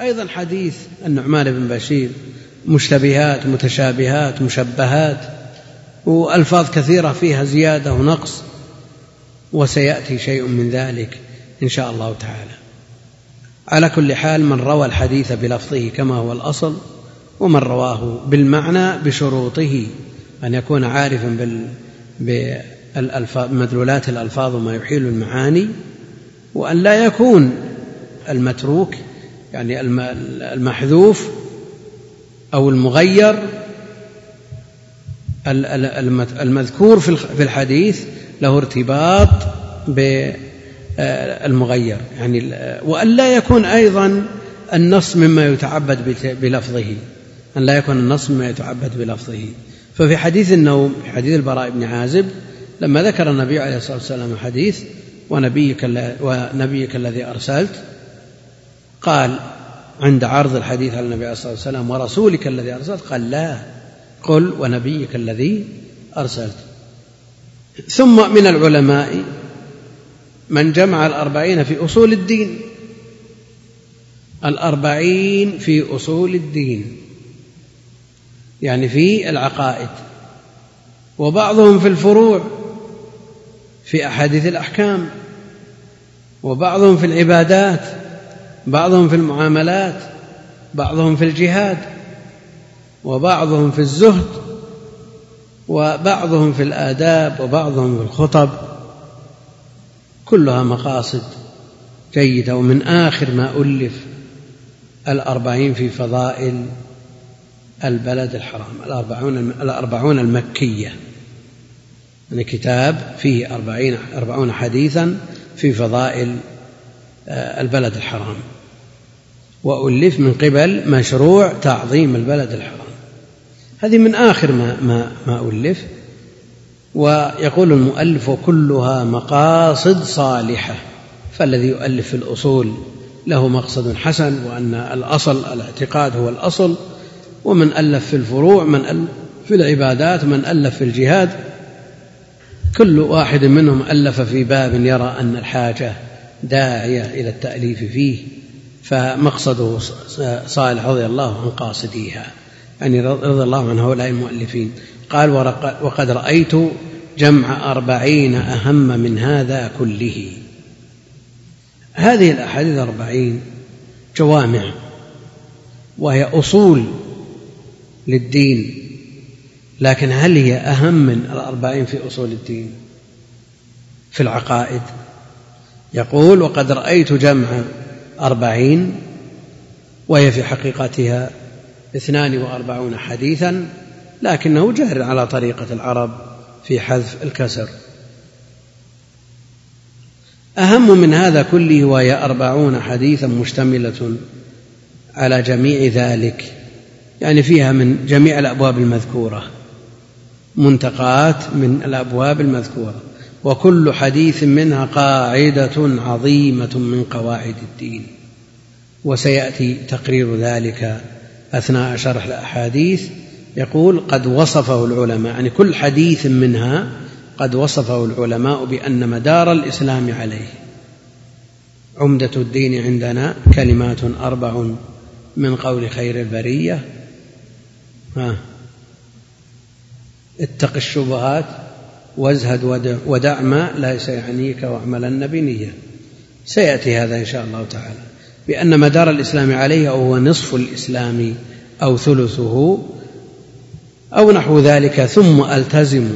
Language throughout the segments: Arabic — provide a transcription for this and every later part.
أيضا حديث النعمان بن بشير مشتبهات متشابهات مشبهات وألفاظ كثيرة فيها زيادة ونقص وسيأتي شيء من ذلك إن شاء الله تعالى. على كل حال من روى الحديث بلفظه كما هو الأصل ومن رواه بالمعنى بشروطه أن يكون عارفا بال بمدلولات الألفاظ وما يحيل المعاني وأن لا يكون المتروك يعني المحذوف أو المغير المذكور في الحديث له ارتباط بالمغير يعني وأن لا يكون أيضا النص مما يتعبد بلفظه. أن لا يكون النص مما يتعبد بلفظه. ففي حديث النوم في حديث البراء بن عازب لما ذكر النبي عليه الصلاة والسلام الحديث ونبيك, ونبيك الذي أرسلت قال عند عرض الحديث على النبي عليه الصلاة والسلام ورسولك الذي أرسلت؟ قال لا. قل ونبيك الذي أرسلت. ثم من العلماء من جمع الأربعين في أصول الدين. الأربعين في أصول الدين. يعني في العقائد. وبعضهم في الفروع في أحاديث الأحكام. وبعضهم في العبادات. بعضهم في المعاملات بعضهم في الجهاد وبعضهم في الزهد وبعضهم في الآداب وبعضهم في الخطب. كلها مقاصد جيدة ومن آخر ما ألف الأربعين في فضائل البلد الحرام الأربعون, الأربعون المكية. يعني كتاب فيه أربعين أربعون حديثا في فضائل آه، البلد الحرام. وألف من قبل مشروع تعظيم البلد الحرام. هذه من آخر ما, ما, ما ألف. ويقول المؤلف وكلها مقاصد صالحة فالذي يؤلف في الأصول له مقصد حسن وأن الأصل الاعتقاد هو الأصل. ومن ألف في الفروع من ألف في العبادات من ألف في الجهاد. كل واحد منهم ألف في باب يرى أن الحاجة داعية إلى التأليف فيه. فمقصده صالح رضي الله عن قاصديها يعني رضي الله عن هؤلاء المؤلفين. قال وقد رأيت جمع أربعين أهم من هذا كله. هذه الأحاديث الأربعين جوامع وهي أصول للدين لكن هل هي أهم من الأربعين في أصول الدين؟ في العقائد. يقول وقد رأيت جمع أربعين وهي في حقيقتها اثنان وأربعون حديثا لكنه جار على طريقة العرب في حذف الكسر. أهم من هذا كله وهي أربعون حديثا مشتملة على جميع ذلك يعني فيها من جميع الأبواب المذكورة منتقات من الأبواب المذكورة. وكل حديث منها قاعدة عظيمة من قواعد الدين. وسيأتي تقرير ذلك أثناء شرح الأحاديث. يقول قد وصفه العلماء يعني كل حديث منها قد وصفه العلماء بأن مدار الإسلام عليه. عمدة الدين عندنا كلمات أربع من قول خير البرية. ها اتق الشبهات. وازهد ودع, ما ليس يعنيك واعملن بنية سيأتي هذا إن شاء الله تعالى. بأن مدار الإسلام عليه أو هو نصف الإسلام أو ثلثه أو نحو ذلك ثم ألتزم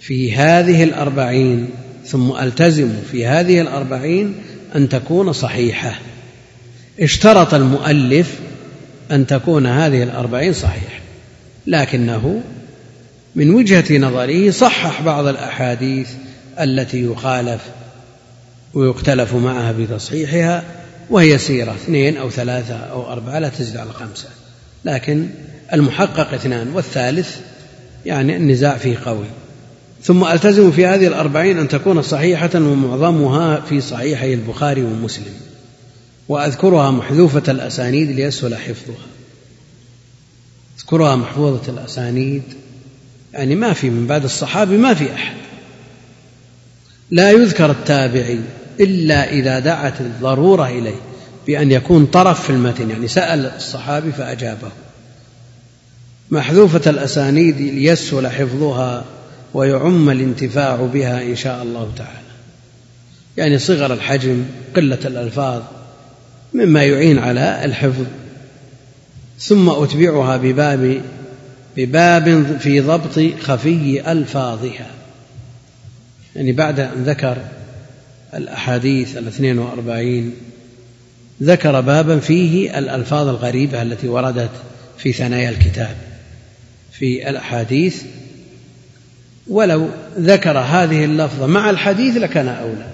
في هذه الأربعين ثم ألتزم في هذه الأربعين أن تكون صحيحة. اشترط المؤلف أن تكون هذه الأربعين صحيحة لكنه من وجهة نظره صحح بعض الأحاديث التي يخالف ويختلف معها في تصحيحها وهي سيرة اثنين أو ثلاثة أو أربعة لا تزيد على خمسة. لكن المحقق اثنان والثالث يعني النزاع فيه قوي ثم ألتزم في هذه الأربعين أن تكون صحيحة ومعظمها في صحيحي البخاري ومسلم. وأذكرها محذوفة الأسانيد ليسهل حفظها. أذكرها محفوظة الأسانيد يعني ما في من بعد الصحابي ما في أحد. لا يذكر التابعي إلا إذا دعت الضرورة إليه بأن يكون طرف في المتن يعني سأل الصحابي فأجابه. محذوفة الأسانيد ليسهل حفظها ويعم الانتفاع بها إن شاء الله تعالى. يعني صغر الحجم قلة الألفاظ مما يعين على الحفظ. ثم أتبعها بباب بباب في ضبط خفي ألفاظها. يعني بعد أن ذكر الأحاديث الاثنين وأربعين ذكر بابا فيه الألفاظ الغريبة التي وردت في ثنايا الكتاب في الأحاديث. ولو ذكر هذه اللفظة مع الحديث لكان أولى.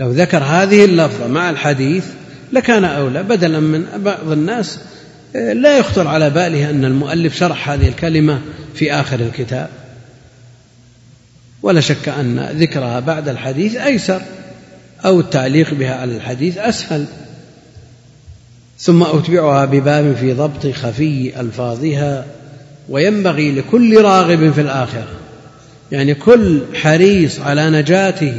لو ذكر هذه اللفظة مع الحديث لكان أولى بدلا من بعض الناس لا يخطر على باله أن المؤلف شرح هذه الكلمة في آخر الكتاب. ولا شك أن ذكرها بعد الحديث أيسر أو التعليق بها على الحديث أسهل. ثم أتبعها بباب في ضبط خفي ألفاظها وينبغي لكل راغب في الآخرة يعني كل حريص على نجاته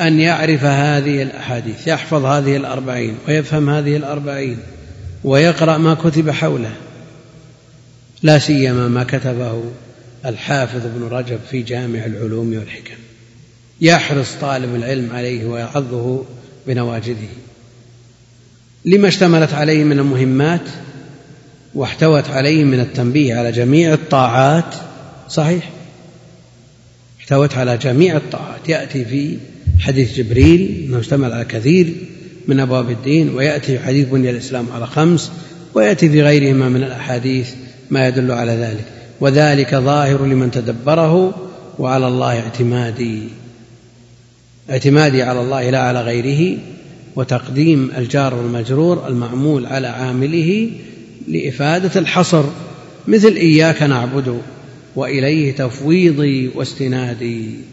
أن يعرف هذه الأحاديث يحفظ هذه الأربعين ويفهم هذه الأربعين ويقرأ ما كتب حوله. لا سيما ما كتبه الحافظ ابن رجب في جامع العلوم والحكم. يحرص طالب العلم عليه ويعظه بنواجذه. لما اشتملت عليه من المهمات واحتوت عليه من التنبيه على جميع الطاعات صحيح؟ احتوت على جميع الطاعات. يأتي في حديث جبريل إنه اشتمل على كثير من أبواب الدين ويأتي في حديث بني الإسلام على خمس ويأتي في غيرهما من الأحاديث ما يدل على ذلك. وذلك ظاهر لمن تدبره وعلى الله اعتمادي. اعتمادي على الله لا على غيره وتقديم الجار والمجرور المعمول على عامله لإفادة الحصر مثل إياك نعبد وإليه تفويضي واستنادي.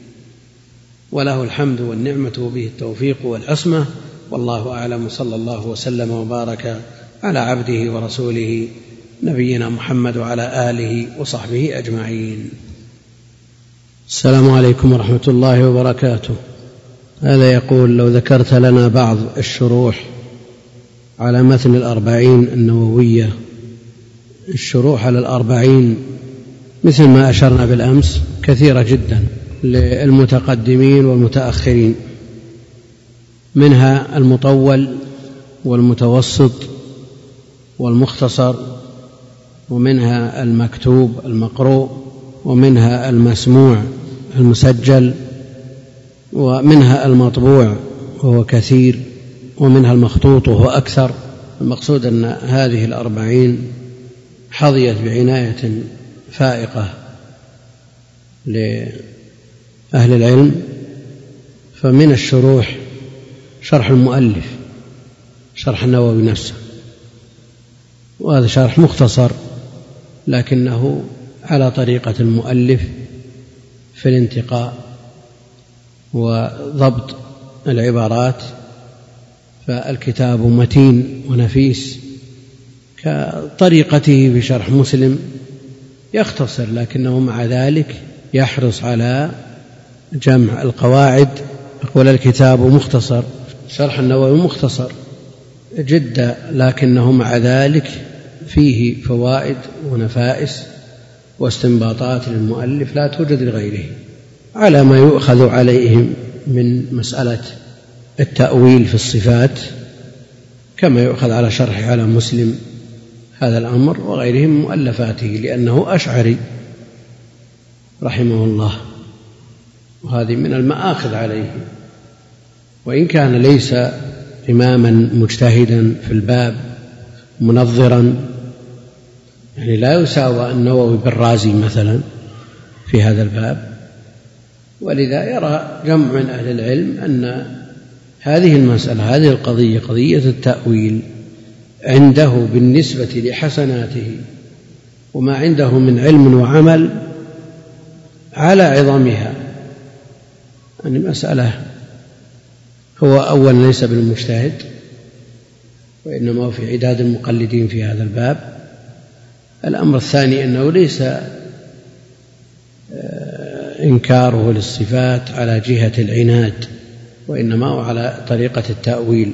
وله الحمد والنعمة وبه التوفيق والعصمة. والله أعلم. صلى الله وسلم وبارك على عبده ورسوله نبينا محمد وعلى آله وصحبه أجمعين. السلام عليكم ورحمة الله وبركاته. هذا يقول لو ذكرت لنا بعض الشروح على متن الأربعين النووية. الشروح على الأربعين مثل ما أشرنا بالأمس كثيرة جدا. للمتقدمين والمتأخرين منها المطول والمتوسط والمختصر ومنها المكتوب المقروء ومنها المسموع المسجل ومنها المطبوع وهو كثير ومنها المخطوط وهو أكثر. المقصود أن هذه الأربعين حظيت بعناية فائقة لأهل العلم فمن الشروح شرح المؤلف شرح النووي نفسه. وهذا شرح مختصر لكنه على طريقة المؤلف في الانتقاء وضبط العبارات. فالكتاب متين ونفيس كطريقته في شرح مسلم يختصر لكنه مع ذلك يحرص على جمع القواعد يقول الكتاب مختصر شرح النووي مختصر جدا لكنه مع ذلك فيه فوائد ونفائس واستنباطات للمؤلف لا توجد لغيره على ما يؤخذ عليهم من مسألة التأويل في الصفات كما يؤخذ على شرح على مسلم هذا الأمر وغيره من مؤلفاته لأنه أشعري رحمه الله. وهذه من المآخذ عليه. وإن كان ليس إماما مجتهدا في الباب منظرا يعني لا يساوى النووي بالرازي مثلا في هذا الباب. ولذا يرى جمع من أهل العلم أن هذه المسألة هذه القضية قضية التأويل عنده بالنسبة لحسناته وما عنده من علم وعمل على عظمها. يعني مسألة هو أولا ليس بالمجتهد وإنما هو في عداد المقلدين في هذا الباب. الأمر الثاني أنه ليس إنكاره للصفات على جهة العناد وإنما هو على طريقة التأويل.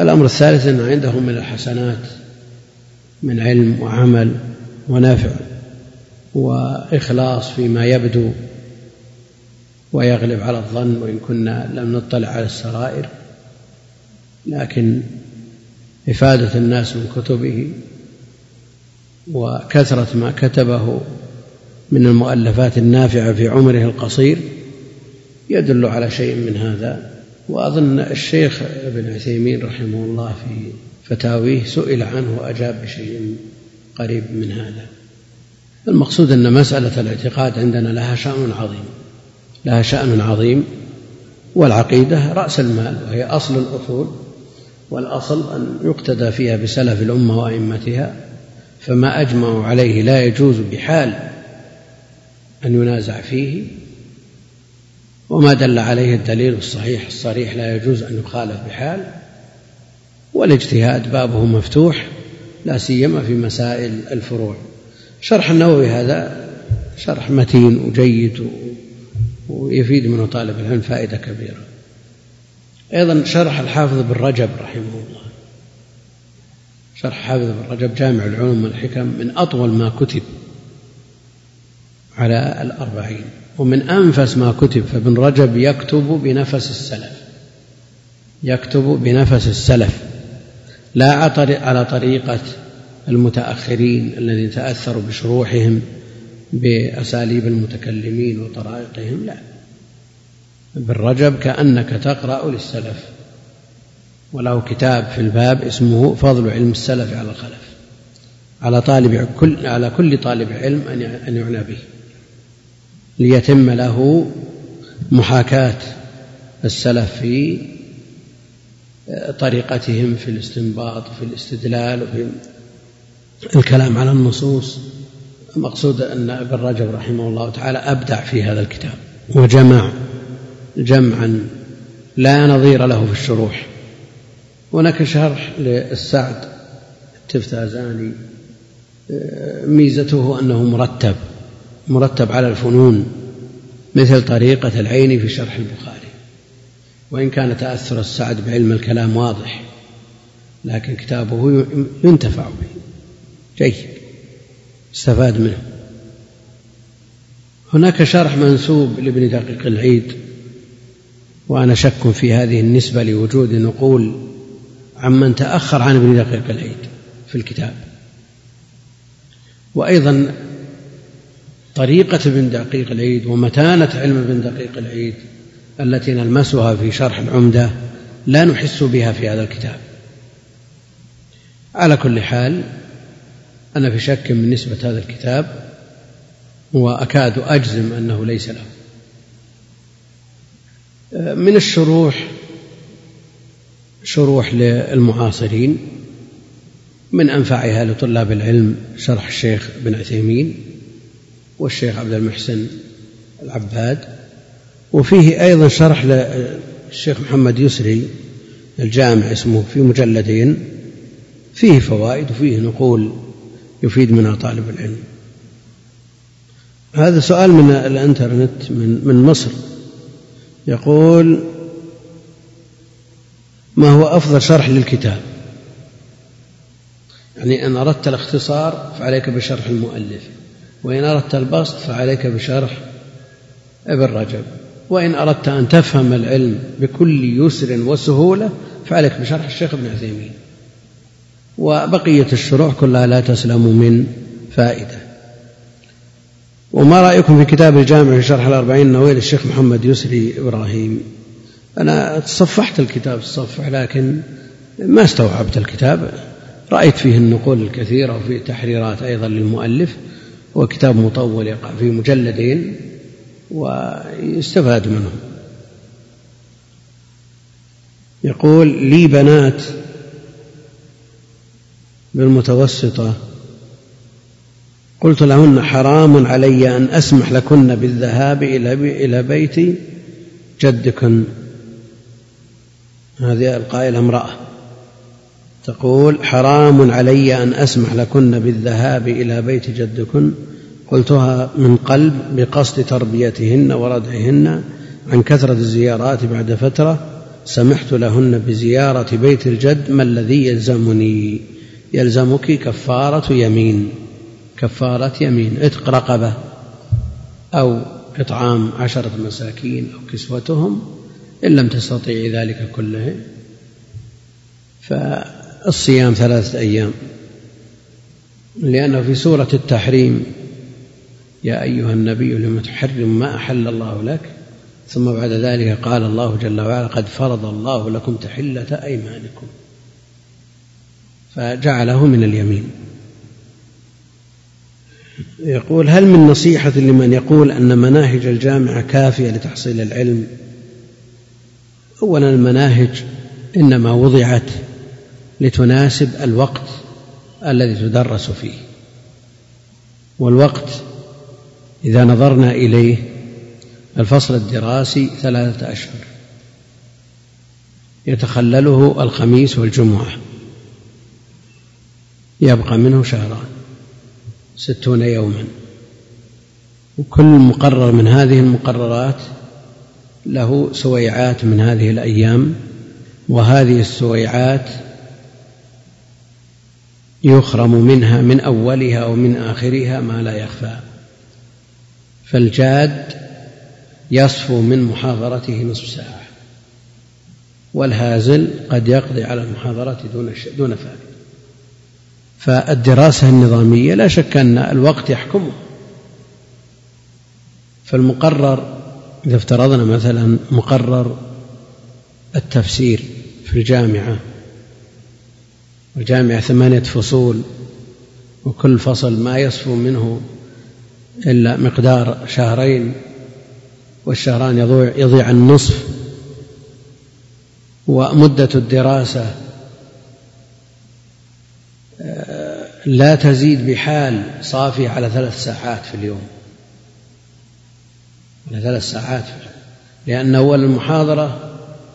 الأمر الثالث أن عنده من الحسنات من علم وعمل ونفع وإخلاص فيما يبدو ويغلب على الظن وإن كنا لم نطلع على السرائر. لكن إفادة الناس من كتبه وكثرة ما كتبه من المؤلفات النافعة في عمره القصير يدل على شيء من هذا. وأظن الشيخ ابن عثيمين رحمه الله في فتاويه سئل عنه وأجاب بشيء قريب من هذا. المقصود أن مسألة الاعتقاد عندنا لها شأن عظيم. لها شأن عظيم والعقيدة رأس المال وهي أصل الأصول والأصل أن يقتدى فيها بسلف الأمة وأئمتها فما أجمعوا عليه لا يجوز بحال أن ينازع فيه وما دل عليه الدليل الصحيح الصريح لا يجوز أن يخالف بحال والاجتهاد بابه مفتوح لا سيما في مسائل الفروع. شرح النووي هذا شرح متين وجيد ويفيد منه طالب العلم فائدة كبيرة. أيضا شرح الحافظ بن رجب رحمه الله. شرح حافظ بن رجب جامع العلوم والحكم من أطول ما كتب على الأربعين ومن أنفس ما كتب فابن رجب يكتب بنفس السلف. يكتب بنفس السلف. لا على طريقة المتأخرين الذين تأثروا بشروحهم. بأساليب المتكلمين وطرائقهم؟ لا. ابن رجب كأنك تقرأ للسلف وله كتاب في الباب اسمه فضل علم السلف على الخلف على طالب كل على كل طالب علم أن يعنى به ليتم له محاكاة السلف في طريقتهم في الاستنباط وفي الاستدلال وفي الكلام على النصوص. المقصود أن ابن رجب رحمه الله تعالى أبدع في هذا الكتاب وجمع جمعا لا نظير له في الشروح. هناك شرح للسعد التفتازاني ميزته أنه مرتب مرتب على الفنون مثل طريقة العين في شرح البخاري. وإن كان تأثر السعد بعلم الكلام واضح لكن كتابه ينتفع به. جيد. استفاد منه. هناك شرح منسوب لابن دقيق العيد وأنا شك في هذه النسبة لوجود نقول عمن تأخر عن ابن دقيق العيد في الكتاب. وأيضا طريقة ابن دقيق العيد ومتانة علم ابن دقيق العيد التي نلمسها في شرح العمدة لا نحس بها في هذا الكتاب. على كل حال أنا في شك من نسبة هذا الكتاب وأكاد أجزم أنه ليس له. من الشروح شروح للمعاصرين من أنفعها لطلاب العلم شرح الشيخ بن عثيمين والشيخ عبد المحسن العباد وفيه أيضا شرح للشيخ محمد يسري الجامع اسمه في مجلدين فيه فوائد وفيه نقول يفيد منها طالب العلم. هذا سؤال من الانترنت من من مصر. يقول ما هو أفضل شرح للكتاب؟ يعني إن أردت الاختصار فعليك بشرح المؤلف وإن أردت البسط فعليك بشرح ابن رجب وإن أردت أن تفهم العلم بكل يسر وسهولة فعليك بشرح الشيخ ابن عثيمين. وبقية الشروح كلها لا تسلم من فائدة. وما رأيكم في كتاب الجامع في شرح الأربعين النووي للشيخ محمد يسري إبراهيم؟ أنا تصفحت الكتاب الصفح لكن ما استوعبت الكتاب. رأيت فيه النقول الكثيرة وفيه تحريرات أيضا للمؤلف. وكتاب مطول يقع في مجلدين ويستفاد منه يقول لي بنات بالمتوسطة. قلت لهن حرام علي أن أسمح لكن بالذهاب إلى إلى بيت جدكن. هذه القائلة امرأة تقول حرام علي أن أسمح لكن بالذهاب إلى بيت جدكن. قلتها من قلب بقصد تربيتهن وردعهن عن كثرة الزيارات بعد فترة. سمحت لهن بزيارة بيت الجد ما الذي يلزمني. يلزمك كفارة يمين كفارة يمين. اتق رقبة أو إطعام عشرة مساكين أو كسوتهم إن لم تستطيعي ذلك كله. فالصيام ثلاثة أيام. لأنه في سورة التحريم يا أيها النبي لم تحرم ما أحل الله لك؟ ثم بعد ذلك قال الله جل وعلا قد فرض الله لكم تحلة أيمانكم. فجعله من اليمين. يقول هل من نصيحة لمن يقول أن مناهج الجامعة كافية لتحصيل العلم؟ أولا المناهج إنما وضعت لتناسب الوقت الذي تدرس فيه. والوقت إذا نظرنا إليه الفصل الدراسي ثلاثة أشهر. يتخلله الخميس والجمعة. يبقى منه شهران ستون يوما. وكل مقرر من هذه المقررات له سويعات من هذه الأيام وهذه السويعات يخرم منها من أولها ومن آخرها ما لا يخفى. فالجاد يصفو من محاضرته نصف ساعة والهازل قد يقضي على المحاضرة دون دون فائدة. فالدراسة النظامية لا شك أن الوقت يحكمه. فالمقرر إذا افترضنا مثلا مقرر التفسير في الجامعة الجامعة ثمانية فصول وكل فصل ما يصفو منه إلا مقدار شهرين والشهران يضيع, يضيع النصف ومدة الدراسة لا تزيد بحال صافية على ثلاث ساعات في اليوم. على ثلاث ساعات لأن أول المحاضرة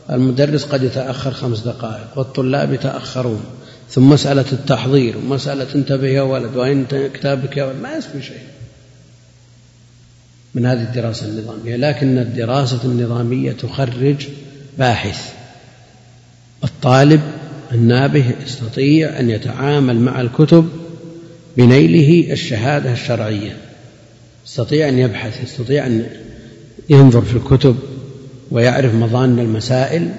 المدرس قد يتأخر خمس دقائق والطلاب يتأخرون. ثم مسألة التحضير ومسألة انتبه يا ولد وين كتابك يا ولد ما يسوي شيء. من هذه الدراسة النظامية. لكن الدراسة النظامية تخرج باحث. الطالب النابه يستطيع أن يتعامل مع الكتب بنيله الشهادة الشرعية. يستطيع أن يبحث يستطيع أن ينظر في الكتب ويعرف مظان المسائل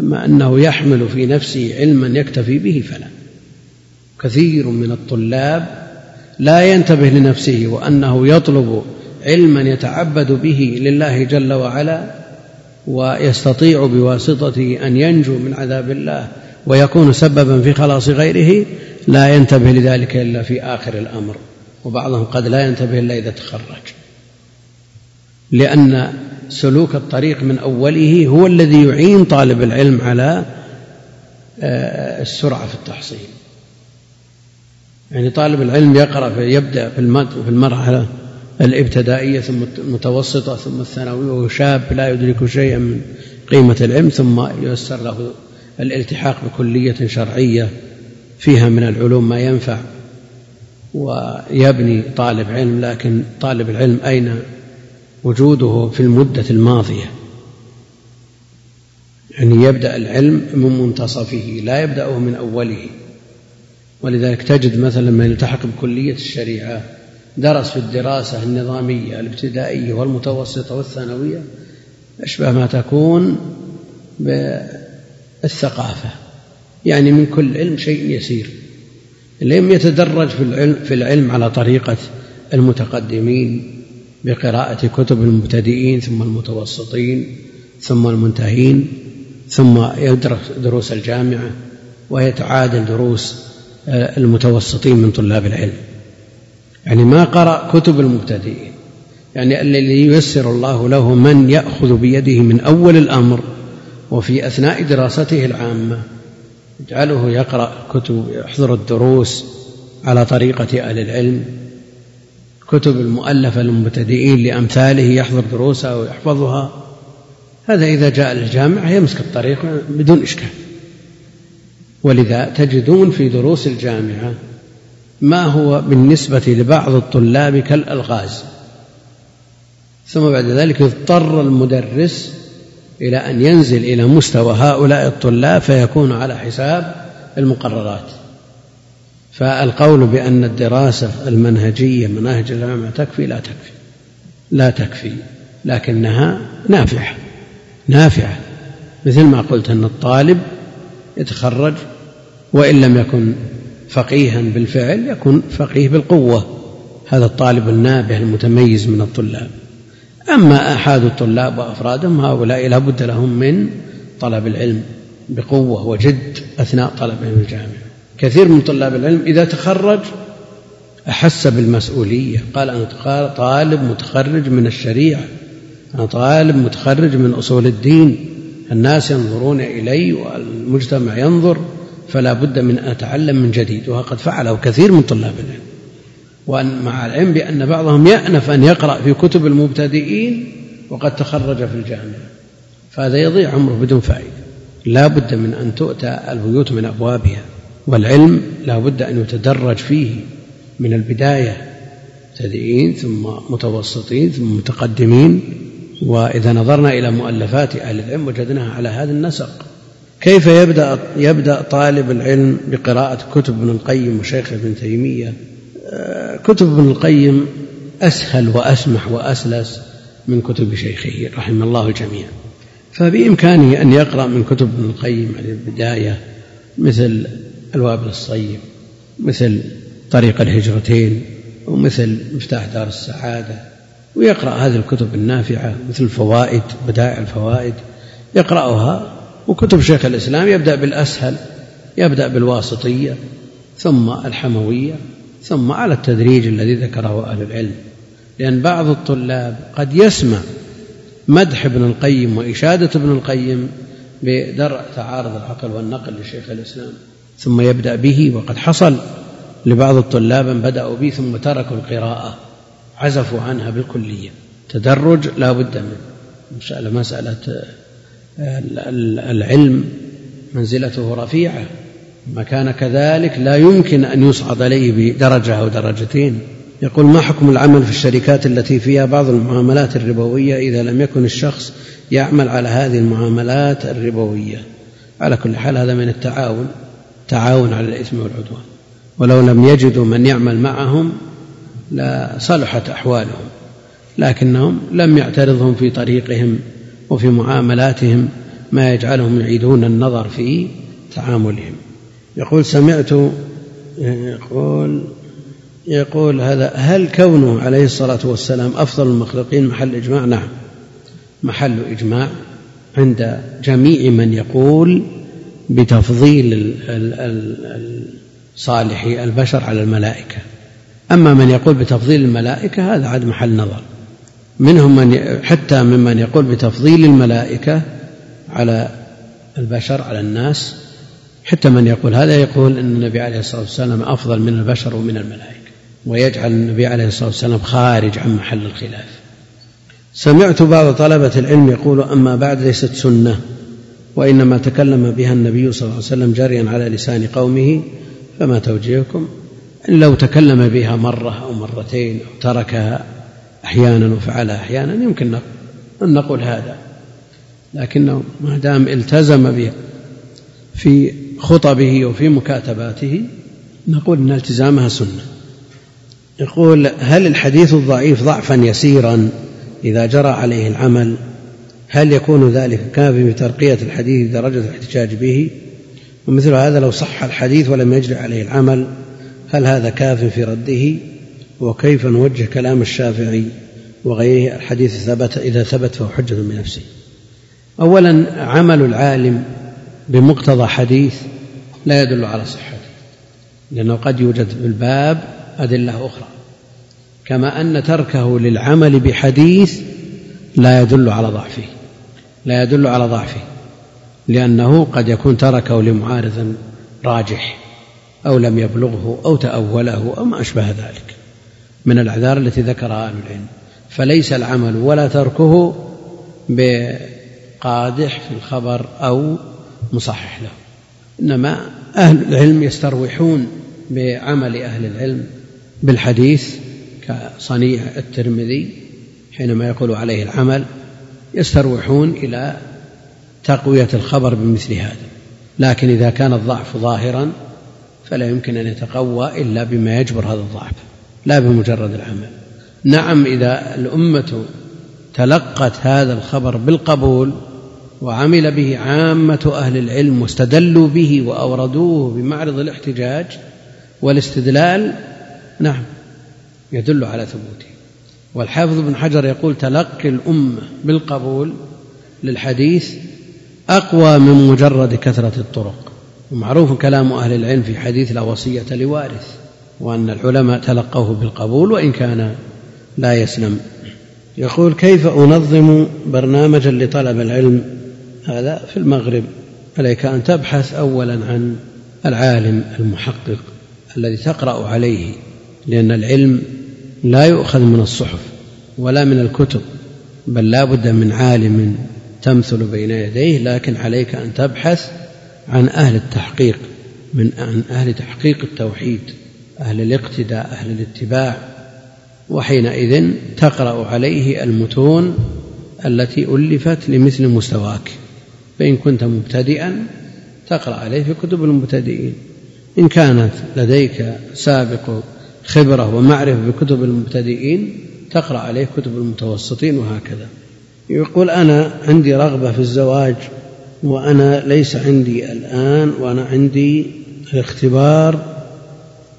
أما أنه يحمل في نفسه علما يكتفي به فلا. كثير من الطلاب لا ينتبه لنفسه وأنه يطلب علما يتعبد به لله جل وعلا ويستطيع بواسطته أن ينجو من عذاب الله ويكون سببا في خلاص غيره لا ينتبه لذلك إلا في آخر الأمر. وبعضهم قد لا ينتبه إلا إذا تخرج. لأن سلوك الطريق من أوله هو الذي يعين طالب العلم على آه، السرعة في التحصيل. يعني طالب العلم يقرأ يبدأ في المرحلة الإبتدائية ثم المتوسطة ثم الثانوية وهو شاب لا يدرك شيئا من قيمة العلم ثم ييسر له الالتحاق بكلية شرعية فيها من العلوم ما ينفع. ويبني طالب علم لكن طالب العلم أين وجوده في المدة الماضية؟ يعني يبدأ العلم من منتصفه لا يبدأه من أوله. ولذلك تجد مثلا من يلتحق بكلية الشريعة درس في الدراسة النظامية الابتدائية والمتوسطة والثانوية أشبه ما تكون بالثقافة يعني من كل علم شيء يسير. لم يتدرج في العلم, في العلم على طريقة المتقدمين بقراءة كتب المبتدئين ثم المتوسطين ثم المنتهين ثم يدرس دروس الجامعة ويتعادل دروس آه، المتوسطين من طلاب العلم. يعني ما قرأ كتب المبتدئين. يعني الذي ييسر الله له من يأخذ بيده من أول الأمر وفي أثناء دراسته العامة يجعله يقرأ كتب يحضر الدروس على طريقة أهل العلم كتب المؤلفة للمبتدئين لأمثاله يحضر دروسها ويحفظها. هذا إذا جاء للجامعة يمسك الطريق بدون إشكال. ولذا تجدون في دروس الجامعة ما هو بالنسبة لبعض الطلاب كالألغاز. ثم بعد ذلك يضطر المدرس إلى أن ينزل إلى مستوى هؤلاء الطلاب فيكون على حساب المقررات. فالقول بأن الدراسة المنهجية مناهج الجامعة تكفي لا تكفي. لا تكفي. لكنها نافعة. نافعة. مثل ما قلت أن الطالب يتخرج وإن لم يكن فقيها بالفعل يكون فقيه بالقوة. هذا الطالب النابه المتميز من الطلاب. أما آحاد الطلاب وأفرادهم هؤلاء لا بد لهم من طلب العلم بقوة وجد أثناء طلبهم الجامعة. كثير من طلاب العلم إذا تخرج أحس بالمسؤولية. قال أنا طالب متخرج من الشريعة. أنا طالب متخرج من أصول الدين. الناس ينظرون إلي والمجتمع ينظر فلا بد من أن أتعلم من جديد. وقد فعله كثير من طلاب العلم. وأن مع العلم بأن بعضهم يأنف أن يقرأ في كتب المبتدئين وقد تخرج في الجامعة. فهذا يضيع عمره بدون فائدة. لا بد من أن تؤتى البيوت من أبوابها. والعلم لا بد أن يتدرج فيه من البداية. مبتدئين ثم متوسطين ثم متقدمين. وإذا نظرنا إلى مؤلفات أهل العلم وجدناها على هذا النسق. كيف يبدأ يبدأ طالب العلم بقراءة كتب ابن القيم وشيخ ابن تيمية؟ كتب ابن القيم أسهل وأسمح وأسلس من كتب شيخه رحمه الله الجميع فبإمكانه أن يقرأ من كتب ابن القيم على البداية مثل الوابل الصيب مثل طريق الهجرتين ومثل مفتاح دار السعادة ويقرأ هذه الكتب النافعة مثل الفوائد بدائع الفوائد يقرأها. وكتب شيخ الإسلام يبدأ بالأسهل يبدأ بالواسطية ثم الحموية ثم على التدريج الذي ذكره أهل العلم لأن بعض الطلاب قد يسمع مدح ابن القيم وإشادة ابن القيم بدرء تعارض العقل والنقل لشيخ الإسلام ثم يبدأ به وقد حصل لبعض الطلاب أن بدأوا به ثم تركوا القراءة عزفوا عنها بالكلية. تدرج لا بد منه. مسألة مسألة العلم منزلته رفيعة. ما كان كذلك لا يمكن أن يصعد إليه بدرجة أو درجتين. يقول ما حكم العمل في الشركات التي فيها بعض المعاملات الربوية إذا لم يكن الشخص يعمل على هذه المعاملات الربوية؟ على كل حال هذا من التعاون تعاون على الإثم والعدوان. ولو لم يجدوا من يعمل معهم لصلحت أحوالهم لكنهم لم يعترضهم في طريقهم وفي معاملاتهم ما يجعلهم يعيدون النظر في تعاملهم. يقول سمعت يقول يقول هذا هل كونه عليه الصلاة والسلام أفضل المخلوقين محل إجماع؟ نعم محل إجماع عند جميع من يقول بتفضيل صالحي البشر على الملائكة. أما من يقول بتفضيل الملائكة هذا عاد محل نظر. منهم من حتى ممن يقول بتفضيل الملائكة على البشر على الناس حتى من يقول هذا يقول أن النبي عليه الصلاة والسلام أفضل من البشر ومن الملائكة ويجعل النبي عليه الصلاة والسلام خارج عن محل الخلاف. سمعت بعض طلبة العلم يقول أما بعد ليست سنة وإنما تكلم بها النبي صلى الله عليه وسلم جريا على لسان قومه فما توجيهكم؟ إن لو تكلم بها مرة أو مرتين أو تركها أحيانا وفعلها أحيانا يمكن أن نقول هذا لكنه ما دام التزم بها في خطبه وفي مكاتباته نقول إن التزامها سنة. يقول هل الحديث الضعيف ضعفا يسيرا إذا جرى عليه العمل؟ هل يكون ذلك كافي في ترقيه الحديث درجه الاحتجاج به؟ ومثل هذا لو صح الحديث ولم يجري عليه العمل هل هذا كاف في رده؟ وكيف نوجه كلام الشافعي وغيره الحديث ثبت إذا ثبت فهو حجة بنفسه؟ أولا عمل العالم بمقتضى حديث لا يدل على صحته لأنه قد يوجد في الباب أدلة أخرى كما أن تركه للعمل بحديث لا يدل على ضعفه لا يدل على ضعفه لأنه قد يكون تركه لمعارض راجح أو لم يبلغه أو تأوله أو ما أشبه ذلك من الأعذار التي ذكرها أهل العلم. فليس العمل ولا تركه بقادح في الخبر أو مصحح له. إنما أهل العلم يستروحون بعمل أهل العلم بالحديث كصنيع الترمذي حينما يقول عليه العمل يستروحون إلى تقوية الخبر بمثل هذا. لكن إذا كان الضعف ظاهرا فلا يمكن أن يتقوى إلا بما يجبر هذا الضعف لا بمجرد العمل. نعم إذا الأمة تلقت هذا الخبر بالقبول وعمل به عامة أهل العلم واستدلوا به وأوردوه بمعرض الاحتجاج والاستدلال. نعم يدل على ثبوته. والحافظ ابن حجر يقول تلقي الأمة بالقبول للحديث أقوى من مجرد كثرة الطرق. ومعروف كلام أهل العلم في حديث لا وصية لوارث وأن العلماء تلقوه بالقبول وإن كان لا يسلم. يقول كيف أنظم برنامجا لطلب العلم هذا في المغرب. عليك أن تبحث أولا عن العالم المحقق الذي تقرأ عليه لأن العلم لا يؤخذ من الصحف ولا من الكتب بل لا بد من عالم تمثل بين يديه. لكن عليك أن تبحث عن أهل التحقيق من عن أهل تحقيق التوحيد أهل الاقتداء أهل الاتباع. وحينئذ تقرأ عليه المتون التي ألفت لمثل مستواك. فإن كنت مبتدئا تقرأ عليه في كتب المبتدئين. إن كانت لديك سابق خبرة ومعرفة بكتب المبتدئين تقرأ عليه كتب المتوسطين وهكذا. يقول أنا عندي رغبة في الزواج وأنا ليس عندي الآن وأنا عندي اختبار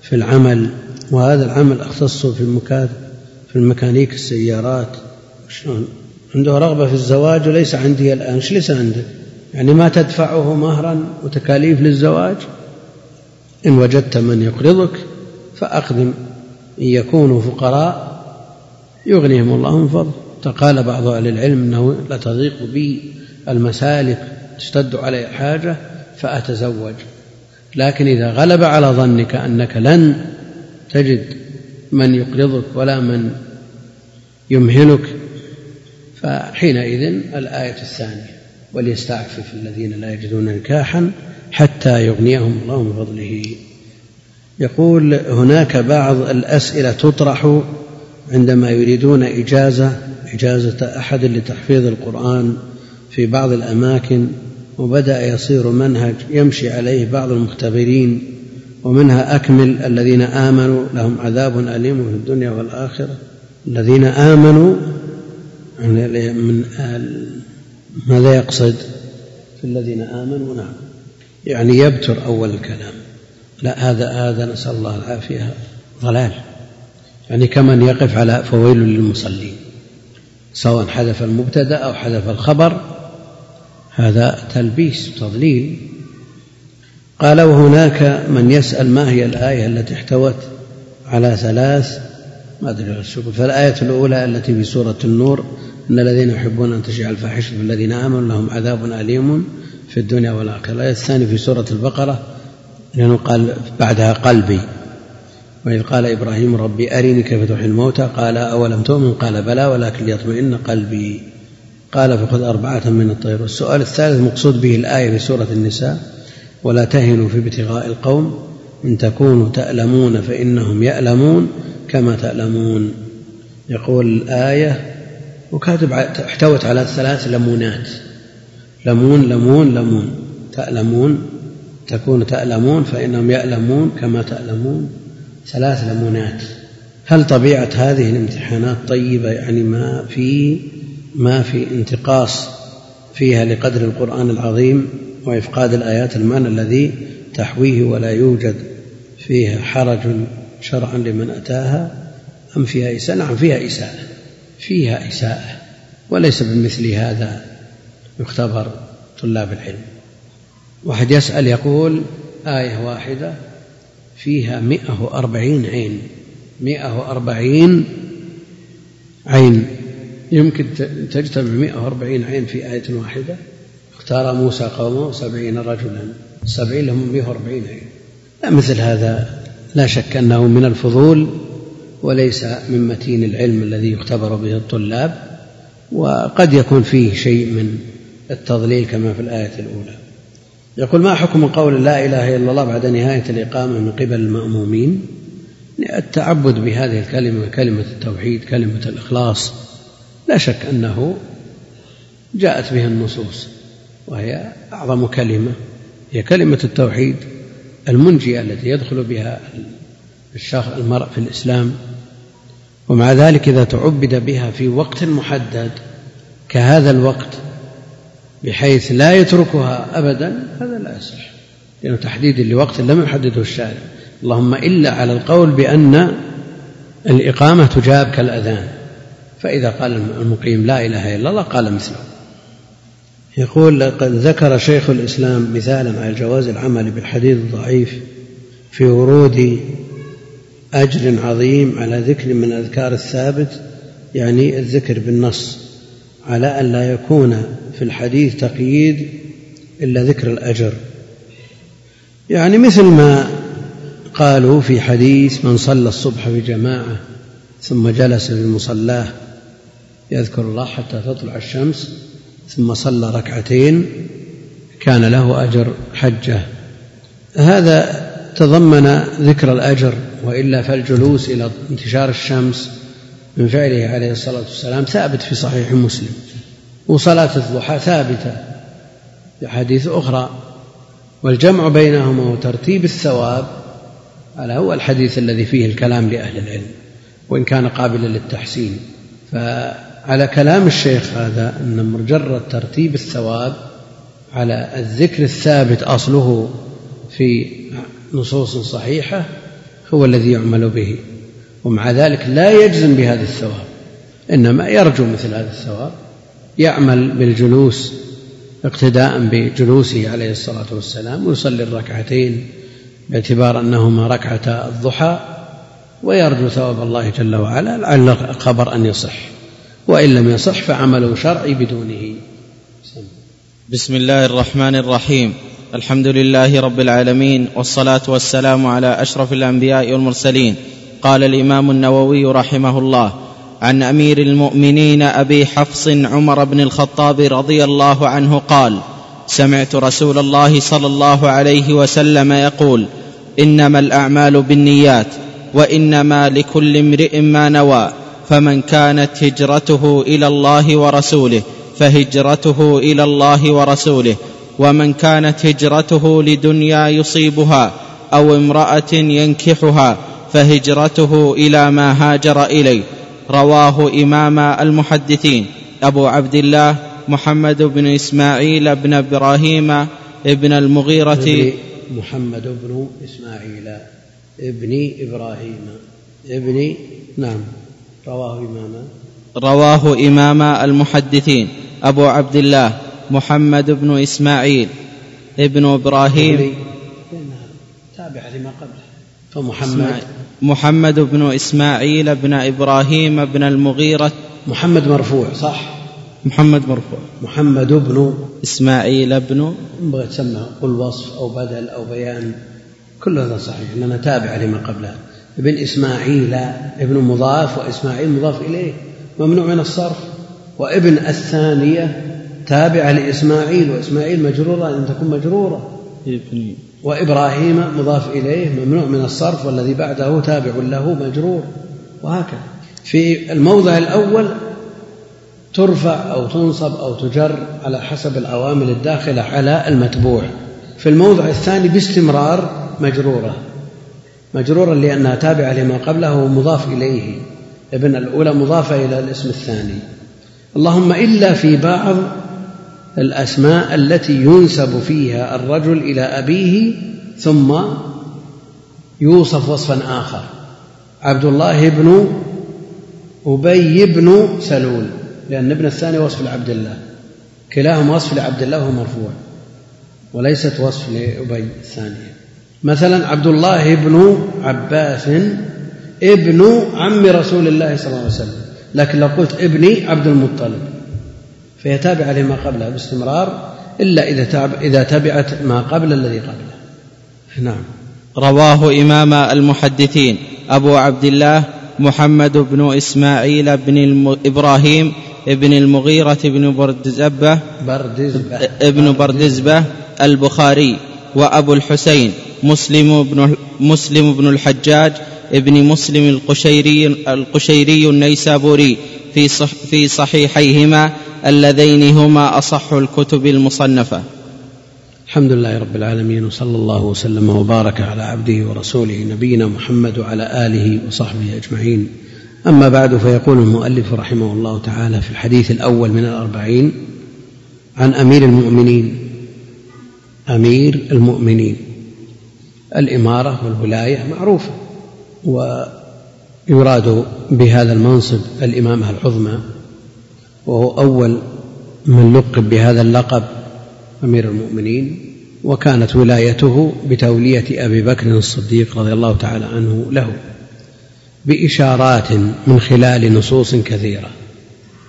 في العمل وهذا العمل أختصه في المكاتب في الميكانيك السيارات شلون؟ عنده رغبة في الزواج وليس عندي الآن. إيش ليس عندك يعني ما تدفعه مهرا وتكاليف للزواج؟ إن وجدت من يقرضك فأقدم إن يكونوا فقراء يغنيهم الله من فضله قال بعض أهل العلم أنه لتضيق بي المسالك تشتد علي الحاجة فأتزوج. لكن إذا غلب على ظنك أنك لن تجد من يقرضك ولا من يمهلك فحينئذ الآية الثانية. وليستعفف الذين لا يجدون نكاحا حتى يغنيهم الله من فضله. يقول هناك بعض الأسئلة تطرح عندما يريدون إجازة إجازة أحد لتحفيظ القرآن في بعض الأماكن وبدأ يصير منهج يمشي عليه بعض المختبرين ومنها أكمل الذين آمنوا لهم عذاب أليم في الدنيا والآخرة. الذين آمنوا من ماذا يقصد؟ في الذين آمنوا نعم. يعني يبتر أول الكلام. لا هذا هذا نسأل الله العافية. ضلال. يعني كمن يقف على فويل للمصلين. سواء حذف المبتدأ أو حذف الخبر هذا تلبيس تضليل. قال وهناك من يسأل ما هي الآية التي احتوت على ثلاث ما أدري الشكر فالآية الأولى التي في سورة النور إن الذين يحبون أن تشيع الفاحشة في الذين آمنوا لهم عذاب أليم في الدنيا والآخرة. الآية الثانية في سورة البقرة لأنه قال بعدها قلبي. وإذ قال إبراهيم ربي أرني كيف تحيي الموتى؟ قال أولم تؤمن؟ قال بلى ولكن ليطمئن قلبي. قال فخذ أربعة من الطير. والسؤال الثالث مقصود به الآية في سورة النساء ولا تهنوا في ابتغاء القوم إن تكونوا تألمون فإنهم يألمون كما تألمون. يقول الآية وكاتب احتوت على ثلاث لمونات. لمون لمون لمون. تألمون تكون تألمون فإنهم يألمون كما تألمون. ثلاث لمونات. هل طبيعة هذه الامتحانات طيبة؟ يعني ما في ما في انتقاص فيها لقدر القرآن العظيم وإفقاد الآيات المعنى الذي تحويه ولا يوجد فيها حرج شرعا لمن أتاها؟ أم فيها إساءة؟ نعم فيها إساءة. فيها إساءة وليس بمثل هذا يختبر طلاب العلم. واحد يسأل يقول آية واحدة فيها مئة وأربعين عين مئة وأربعين عين. يمكن تجتمع مئة وأربعين عين في آية واحدة؟ اختار موسى قومه سبعين رجلا. سبعين لهم مئة وأربعين عين. لا مثل هذا لا شك أنه من الفضول وليس من متين العلم الذي يختبر به الطلاب وقد يكون فيه شيء من التضليل كما في الآية الأولى. يقول ما حكم قول لا إله إلا الله بعد نهاية الإقامة من قبل المأمومين؟ التعبد بهذه الكلمة كلمة التوحيد كلمة الإخلاص لا شك أنه جاءت به النصوص وهي أعظم كلمة هي كلمة التوحيد المنجية التي يدخل بها الشخص المرء في الإسلام ومع ذلك إذا تعبد بها في وقت محدد كهذا الوقت بحيث لا يتركها أبدا هذا لا يصح. لأنه تحديد لوقت لم يحدده الشارع. اللهم إلا على القول بأن الإقامة تجاب كالأذان. فإذا قال المقيم لا إله إلا الله قال مثله. يقول لقد ذكر شيخ الإسلام مثالا على جواز العمل بالحديث الضعيف في ورود أجر عظيم على ذكر من أذكار الثابت يعني الذكر بالنص على أن لا يكون في الحديث تقييد إلا ذكر الأجر. يعني مثل ما قالوا في حديث من صلى الصبح في جماعة ثم جلس في مصلاه يذكر الله حتى تطلع الشمس ثم صلى ركعتين كان له أجر حجة. هذا تضمن ذكر الأجر وإلا فالجلوس إلى انتشار الشمس من فعله عليه الصلاة والسلام ثابت في صحيح مسلم وصلاة الضحى ثابتة في حديث أخرى والجمع بينهما وترتيب الثواب هذا هو الحديث الذي فيه الكلام لأهل العلم وإن كان قابلا للتحسين. فعلى كلام الشيخ هذا أن مجرد ترتيب الثواب على الذكر الثابت أصله في نصوص صحيحة هو الذي يعمل به ومع ذلك لا يجزم بهذا الثواب إنما يرجو مثل هذا الثواب يعمل بالجلوس اقتداء بجلوسه عليه الصلاة والسلام ويصلي الركعتين باعتبار أنهما ركعتا الضحى ويرجو ثواب الله جل وعلا لعل الخبر أن يصح وإن لم يصح فعمله شرعي بدونه. بسم الله الرحمن الرحيم. الحمد لله رب العالمين والصلاة والسلام على أشرف الأنبياء والمرسلين. قال الإمام النووي رحمه الله عن أمير المؤمنين أبي حفص عمر بن الخطاب رضي الله عنه قال سمعت رسول الله صلى الله عليه وسلم يقول إنما الأعمال بالنيات وإنما لكل امرئ ما نوى فمن كانت هجرته إلى الله ورسوله فهجرته إلى الله ورسوله ومن كانت هجرته لدنيا يصيبها أو امرأة ينكحها فهجرته إلى ما هاجر إليه. رواه إمام المحدثين. أبو عبد الله محمد بن إسماعيل بن إبراهيم ابن المغيرة. محمد بن إسماعيل ابن إبراهيم ابن نعم. رواه إمام. رواه إمام المحدثين. أبو عبد الله محمد بن إسماعيل ابن إبراهيم. تابع لما قبله. فمحمد محمد. بن إسماعيل بن إبراهيم بن المغيرة. محمد مرفوع صح؟ محمد مرفوع. محمد بن إسماعيل بن ينبغي تسمى قل وصف أو بدل أو بيان. كل هذا صحيح لأننا تابع لما قبلها ابن إسماعيل ابن مضاف وإسماعيل مضاف إليه. ممنوع من الصرف. وابن الثانية تابعة لإسماعيل وإسماعيل مجرورة أن تكون مجرورة. وإبراهيم مضاف إليه ممنوع من الصرف والذي بعده تابع له مجرور. وهكذا. في الموضع الأول ترفع أو تنصب أو تجر على حسب العوامل الداخلة على المتبوع. في الموضع الثاني باستمرار مجرورة. مجرورا لأنها تابعة لما قبله ومضاف إليه. ابن الأولى مضافة إلى الاسم الثاني. اللهم إلا في بعض الأسماء التي ينسب فيها الرجل إلى أبيه ثم يوصف وصفا آخر. عبد الله بن أبي بن سلول لأن ابن الثاني وصف لعبد الله. كلاهما وصف لعبد الله مرفوع وليست وصف لأبي الثانية مثلا عبد الله بن عباس ابن عم رسول الله صلى الله عليه وسلم لكن لو قلت ابني عبد المطلب. فهي تابعة لما قبلها باستمرار إلا إذا تاب إذا تبعت ما قبل الذي قبله. نعم. رواه إمام المحدثين أبو عبد الله محمد بن إسماعيل بن الم... إبراهيم ابن المغيرة بن بردزبة بردزبة. ابن بردزبة البخاري وأبو الحسين مسلم بن مسلم بن الحجاج ابن مسلم القشيري القشيري النيسابوري في صح في صحيحيهما اللذين هما أصح الكتب المصنفة. الحمد لله رب العالمين وصلى الله وسلم وبارك على عبده ورسوله نبينا محمد وعلى آله وصحبه أجمعين. أما بعد فيقول المؤلف رحمه الله تعالى في الحديث الأول من الأربعين عن أمير المؤمنين. أمير المؤمنين. الإمارة والولاية معروفة ويراد بهذا المنصب الامامه العظمى وهو أول من لقب بهذا اللقب أمير المؤمنين وكانت ولايته بتولية أبي بكر الصديق رضي الله تعالى عنه له بإشارات من خلال نصوص كثيرة.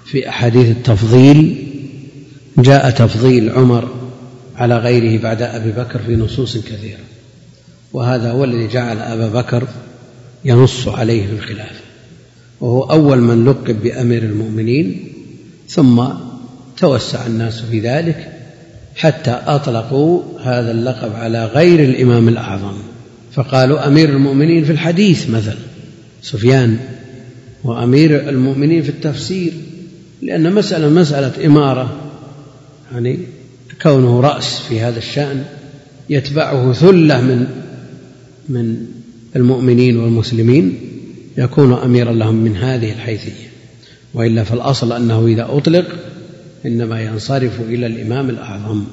في أحاديث التفضيل جاء تفضيل عمر على غيره بعد أبي بكر في نصوص كثيرة وهذا هو الذي جعل أبا بكر ينص عليه في الخلافة. وهو أول من لقب بأمير المؤمنين ثم توسع الناس في ذلك حتى أطلقوا هذا اللقب على غير الإمام الأعظم. فقالوا أمير المؤمنين في الحديث مثلا سفيان وأمير المؤمنين في التفسير لأن مسألة مسألة إمارة يعني كونه رأس في هذا الشأن يتبعه ثلة من من المؤمنين والمسلمين يكون أميرا لهم من هذه الحيثية. وإلا فالأصل أنه إذا أطلق إنما ينصرف إلى الإمام الأعظم.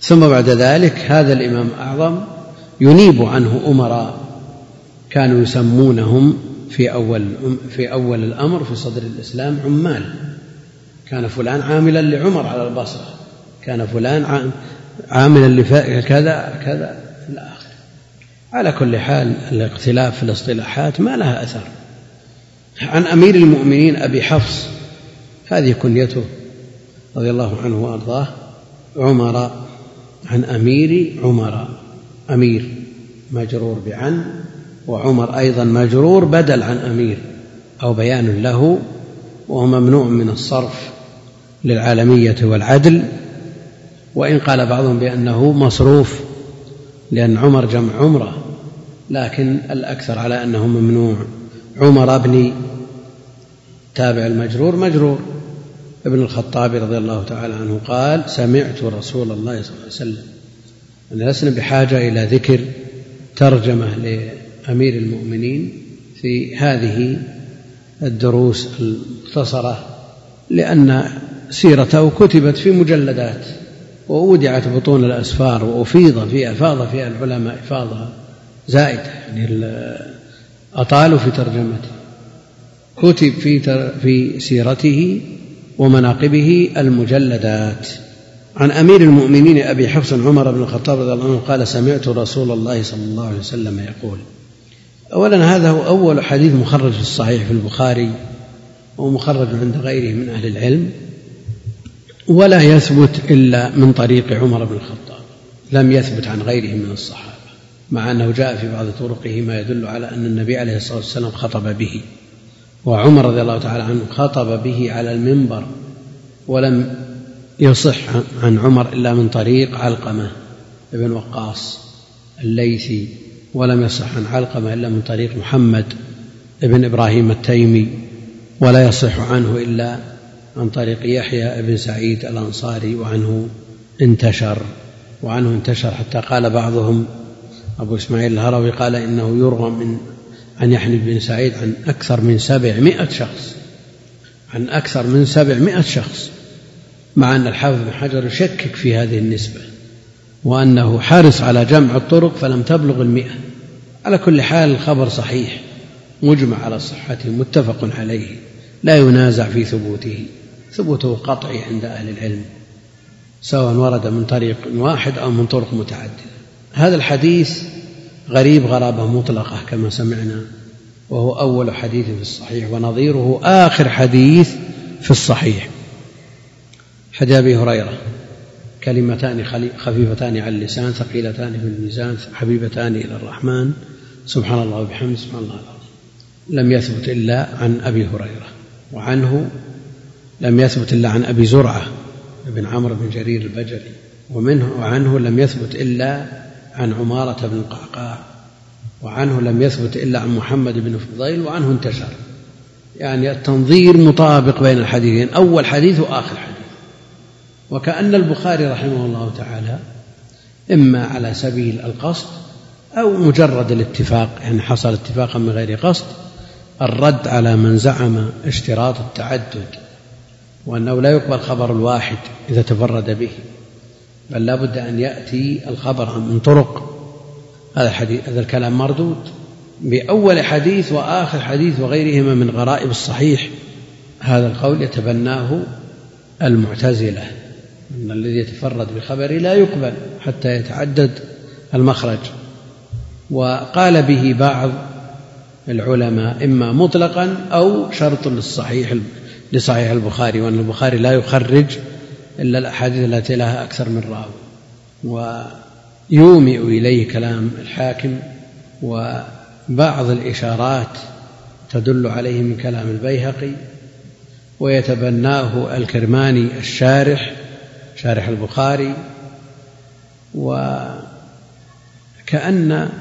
ثم بعد ذلك هذا الإمام الأعظم ينيب عنه أمراء كانوا يسمونهم في أول في أول الأمر في صدر الإسلام عمال. كان فلان عاملا لعمر على البصرة كان فلان عاملا لكذا كذا إلى آخره. على كل حال الاختلاف في الاصطلاحات ما لها أثر. عن أمير المؤمنين أبي حفص هذه كنيته رضي الله عنه وأرضاه عمر عن أمير عمر أمير مجرور بعن وعمر أيضا مجرور بدل عن أمير أو بيان له وهو ممنوع من الصرف للعالمية والعدل. وإن قال بعضهم بأنه مصروف لأن عمر جمع عمرة لكن الأكثر على أنه ممنوع. عمر بن تابع المجرور مجرور. ابن الخطاب رضي الله تعالى عنه قال سمعت رسول الله صلى الله عليه وسلم أن لسنا بحاجة إلى ذكر ترجمة لأمير المؤمنين في هذه الدروس المختصرة لأن سيرته كتبت في مجلدات وودعت بطون الأسفار وأفيض فيها أفاض فيها العلماء إفاضة زائدة يعني أطالوا في ترجمته كتب في في سيرته ومناقبه المجلدات. عن أمير المؤمنين أبي حفص عمر بن الخطاب رضي الله عنه قال سمعت رسول الله صلى الله عليه وسلم يقول اولا هذا هو أول حديث مخرج في الصحيح في البخاري ومخرج عند غيره من أهل العلم ولا يثبت إلا من طريق عمر بن الخطاب لم يثبت عن غيره من الصحابة. مع أنه جاء في بعض طرقه ما يدل على أن النبي عليه الصلاة والسلام خطب به وعمر رضي الله تعالى عنه خطب به على المنبر ولم يصح عن عمر إلا من طريق علقمة بن وقاص الليثي ولم يصح عن علقمة إلا من طريق محمد بن إبراهيم التيمي ولا يصح عنه إلا عن طريق يحيى بن سعيد الأنصاري وعنه انتشر وعنه انتشر حتى قال بعضهم أبو إسماعيل الهروي قال إنه يروى من عن يحيى بن سعيد عن أكثر من سبعمائة شخص عن أكثر من سبعمائة شخص مع أن الحافظ بن حجر يشكك في هذه النسبة وأنه حارس على جمع الطرق فلم تبلغ المئة. على كل حال الخبر صحيح مجمع على صحته متفق عليه لا ينازع في ثبوته ثبوته قطعي عند أهل العلم سواء ورد من طريق واحد أو من طرق متعددة. هذا الحديث غريب غرابة مطلقة كما سمعنا وهو أول حديث في الصحيح ونظيره آخر حديث في الصحيح. حديث أبي هريرة كلمتان خفيفتان على اللسان ثقيلتان في الميزان حبيبتان إلى الرحمن. سبحان الله وبحمده سبحان الله. العظيم لم يثبت إلا عن أبي هريرة وعنه لم يثبت إلا عن أبي زرعة بن عمرو بن جرير البجلي ومنه وعنه لم يثبت إلا عن عمارة بن القعقاع وعنه لم يثبت إلا عن محمد بن فضيل وعنه انتشر. يعني التنظير مطابق بين الحديثين أول حديث وآخر حديث. وكأن البخاري رحمه الله تعالى إما على سبيل القصد أو مجرد الاتفاق يعني حصل اتفاقا من غير قصد الرد على من زعم اشتراط التعدد وأنه لا يقبل خبر الواحد إذا تفرد به. بل لا بد أن يأتي الخبر من طرق. هذا الحديث هذا الكلام مردود بأول حديث وآخر حديث وغيرهما من غرائب الصحيح. هذا القول يتبناه المعتزلة أن الذي يتفرد بخبره لا يقبل حتى يتعدد المخرج. وقال به بعض العلماء إما مطلقا أو شرط للصحيح لصحيح البخاري وأن البخاري لا يخرج إلا الأحاديث التي لها أكثر من راوي ويومئ إليه كلام الحاكم وبعض الإشارات تدل عليه من كلام البيهقي ويتبناه الكرماني الشارح شارح البخاري. وكأن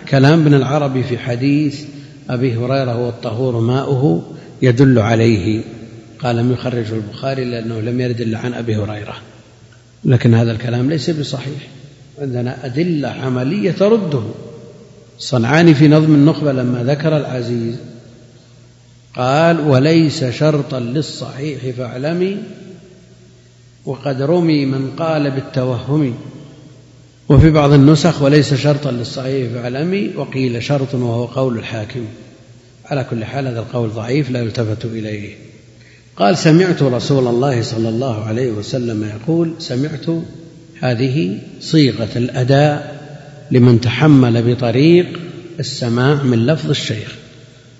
كلام ابن العربي في حديث أبي هريرة هو الطهور ماؤه يدل عليه. قال لم يخرجه البخاري لأنه لم يرد إلا عن أبي هريرة. لكن هذا الكلام ليس بصحيح. عندنا أدلة عملية ترده. صنعاني في نظم النخبة لما ذكر العزيز قال وليس شرطا للصحيح فاعلمي وقد رمي من قال بالتوهم. وفي بعض النسخ وليس شرطا للصحيح فاعلمي وقيل شرط وهو قول الحاكم. على كل حال هذا القول ضعيف لا يلتفت إليه. قال سمعت رسول الله صلى الله عليه وسلم يقول سمعت هذه صيغة الأداء لمن تحمل بطريق السماع من لفظ الشيخ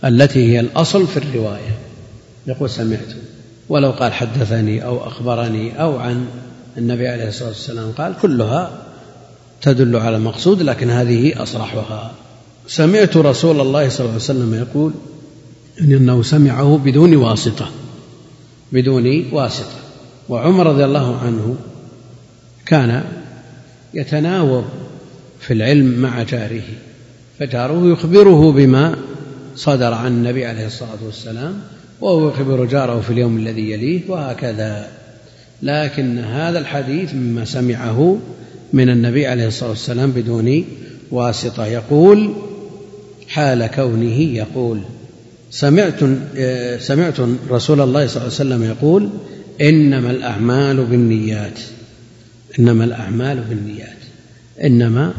التي هي الأصل في الرواية. يقول سمعت. ولو قال حدثني أو أخبرني أو عن النبي عليه الصلاة والسلام قال كلها تدل على المقصود لكن هذه أصرحها. سمعت رسول الله صلى الله عليه وسلم يقول إنه سمعه بدون واسطة. بدون واسطة. وعمر رضي الله عنه كان يتناوب في العلم مع جاره فجاره يخبره بما صدر عن النبي عليه الصلاة والسلام وهو يخبر جاره في اليوم الذي يليه وهكذا. لكن هذا الحديث مما سمعه من النبي عليه الصلاة والسلام بدون واسطة. يقول حال كونه يقول سمعت سمعت رسول الله صلى الله عليه وسلم يقول إنما الأعمال بالنيات. إنما الأعمال بالنيات. إنما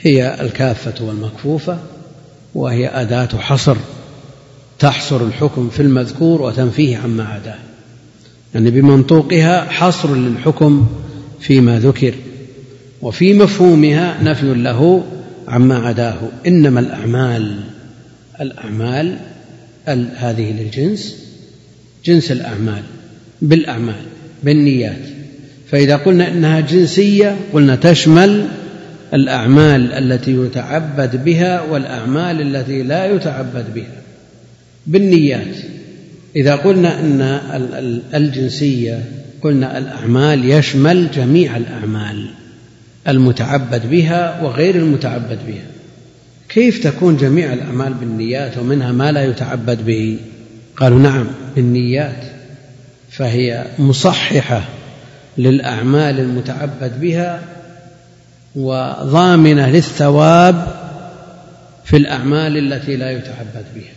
هي الكافة والمكفوفة وهي أداة حصر. تحصر الحكم في المذكور وتنفيه عما عداه. يعني بمنطوقها حصر للحكم فيما ذكر وفي مفهومها نفي له عما عداه. إنما الأعمال الأعمال هذه للجنس جنس الأعمال بالأعمال بالنيات. فإذا قلنا إنها جنسية قلنا تشمل الأعمال التي يتعبد بها والأعمال التي لا يتعبد بها بالنيات. إذا قلنا أن الجنسية قلنا الأعمال يشمل جميع الأعمال المتعبد بها وغير المتعبد بها. كيف تكون جميع الأعمال بالنيات ومنها ما لا يتعبد به؟ قالوا نعم بالنيات. فهي مصححة للأعمال المتعبد بها وضامنة للثواب في الأعمال التي لا يتعبد بها.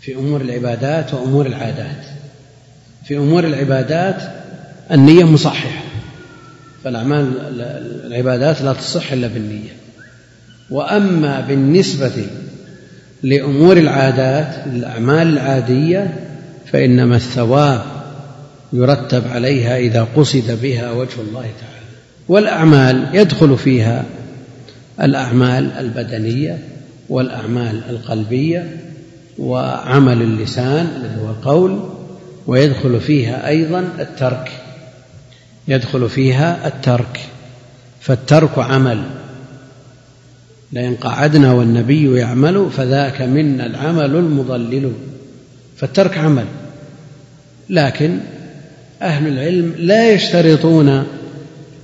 في أمور العبادات وأمور العادات. في أمور العبادات النية مصححة. فالأعمال العبادات لا تصح إلا بالنية. وأما بالنسبة لأمور العادات الأعمال العادية فإنما الثواب يرتب عليها إذا قصد بها وجه الله تعالى. والأعمال يدخل فيها الأعمال البدنية والأعمال القلبية وعمل اللسان الذي هو القول ويدخل فيها أيضا الترك. يدخل فيها الترك. فالترك عمل. لئن قعدنا والنبي يعمل فذاك منا العمل المضلل. فالترك عمل. لكن أهل العلم لا يشترطون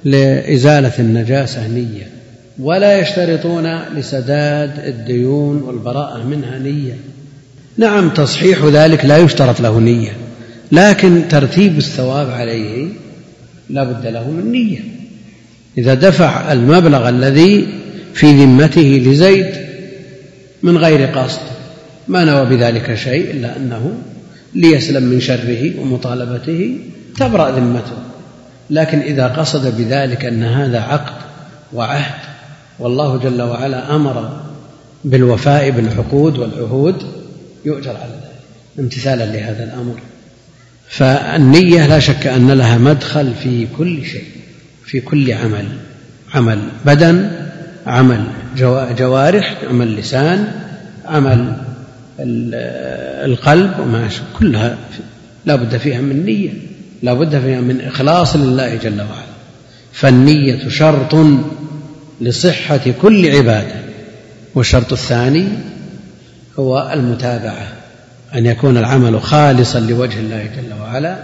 لإزالة النجاسة نية ولا يشترطون لسداد الديون والبراءة منها نية. نعم تصحيح ذلك لا يشترط له نية لكن ترتيب الثواب عليه لا بد له من نية. إذا دفع المبلغ الذي في ذمته لزيد من غير قصد. ما نوى بذلك شيء إلا أنه ليسلم من شره ومطالبته تبرأ ذمته. لكن إذا قصد بذلك أن هذا عقد وعهد والله جل وعلا أمر بالوفاء بالعقود والعهود يؤجر على ذلك. امتثالا لهذا الأمر. فالنية لا شك أن لها مدخل في كل شيء في كل عمل عمل بدن عمل جوارح عمل لسان عمل القلب وما كلها لا بد فيها من نية لا بد فيها من إخلاص لله جل وعلا. فالنية شرط لصحة كل عبادة والشرط الثاني هو المتابعة أن يكون العمل خالصا لوجه الله جل وعلا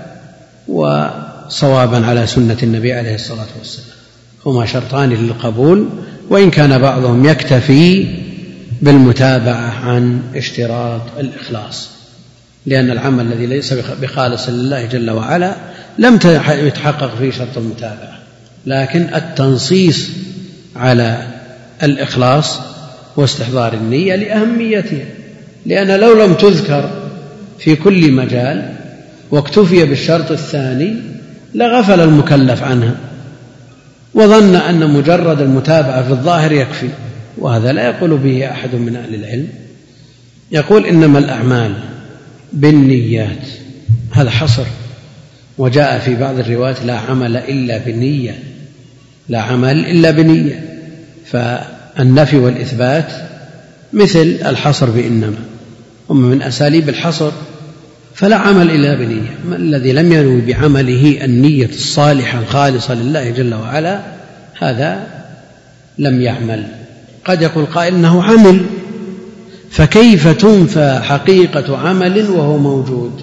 وصوابا على سنة النبي عليه الصلاة والسلام. هما شرطان للقبول وإن كان بعضهم يكتفي بالمتابعة عن اشتراط الإخلاص لأن العمل الذي ليس بخالص لله جل وعلا لم يتحقق فيه شرط المتابعة. لكن التنصيص على الإخلاص واستحضار النية لأهميتها. لأن لو لم تذكر في كل مجال واكتفي بالشرط الثاني لغفل المكلف عنها. وظن أن مجرد المتابعة في الظاهر يكفي وهذا لا يقول به أحد من أهل العلم. يقول إنما الأعمال بالنيات هذا حصر. وجاء في بعض الروايات لا عمل إلا بنية لا عمل إلا بنية. فالنفي والإثبات مثل الحصر بإنما. هم من أساليب الحصر فلا عمل إلا بنية. الذي لم ينوي بعمله النية الصالحة الخالصة لله جل وعلا هذا لم يعمل. قد يقول قائل إنه عمل. فكيف تنفى حقيقة عمل وهو موجود؟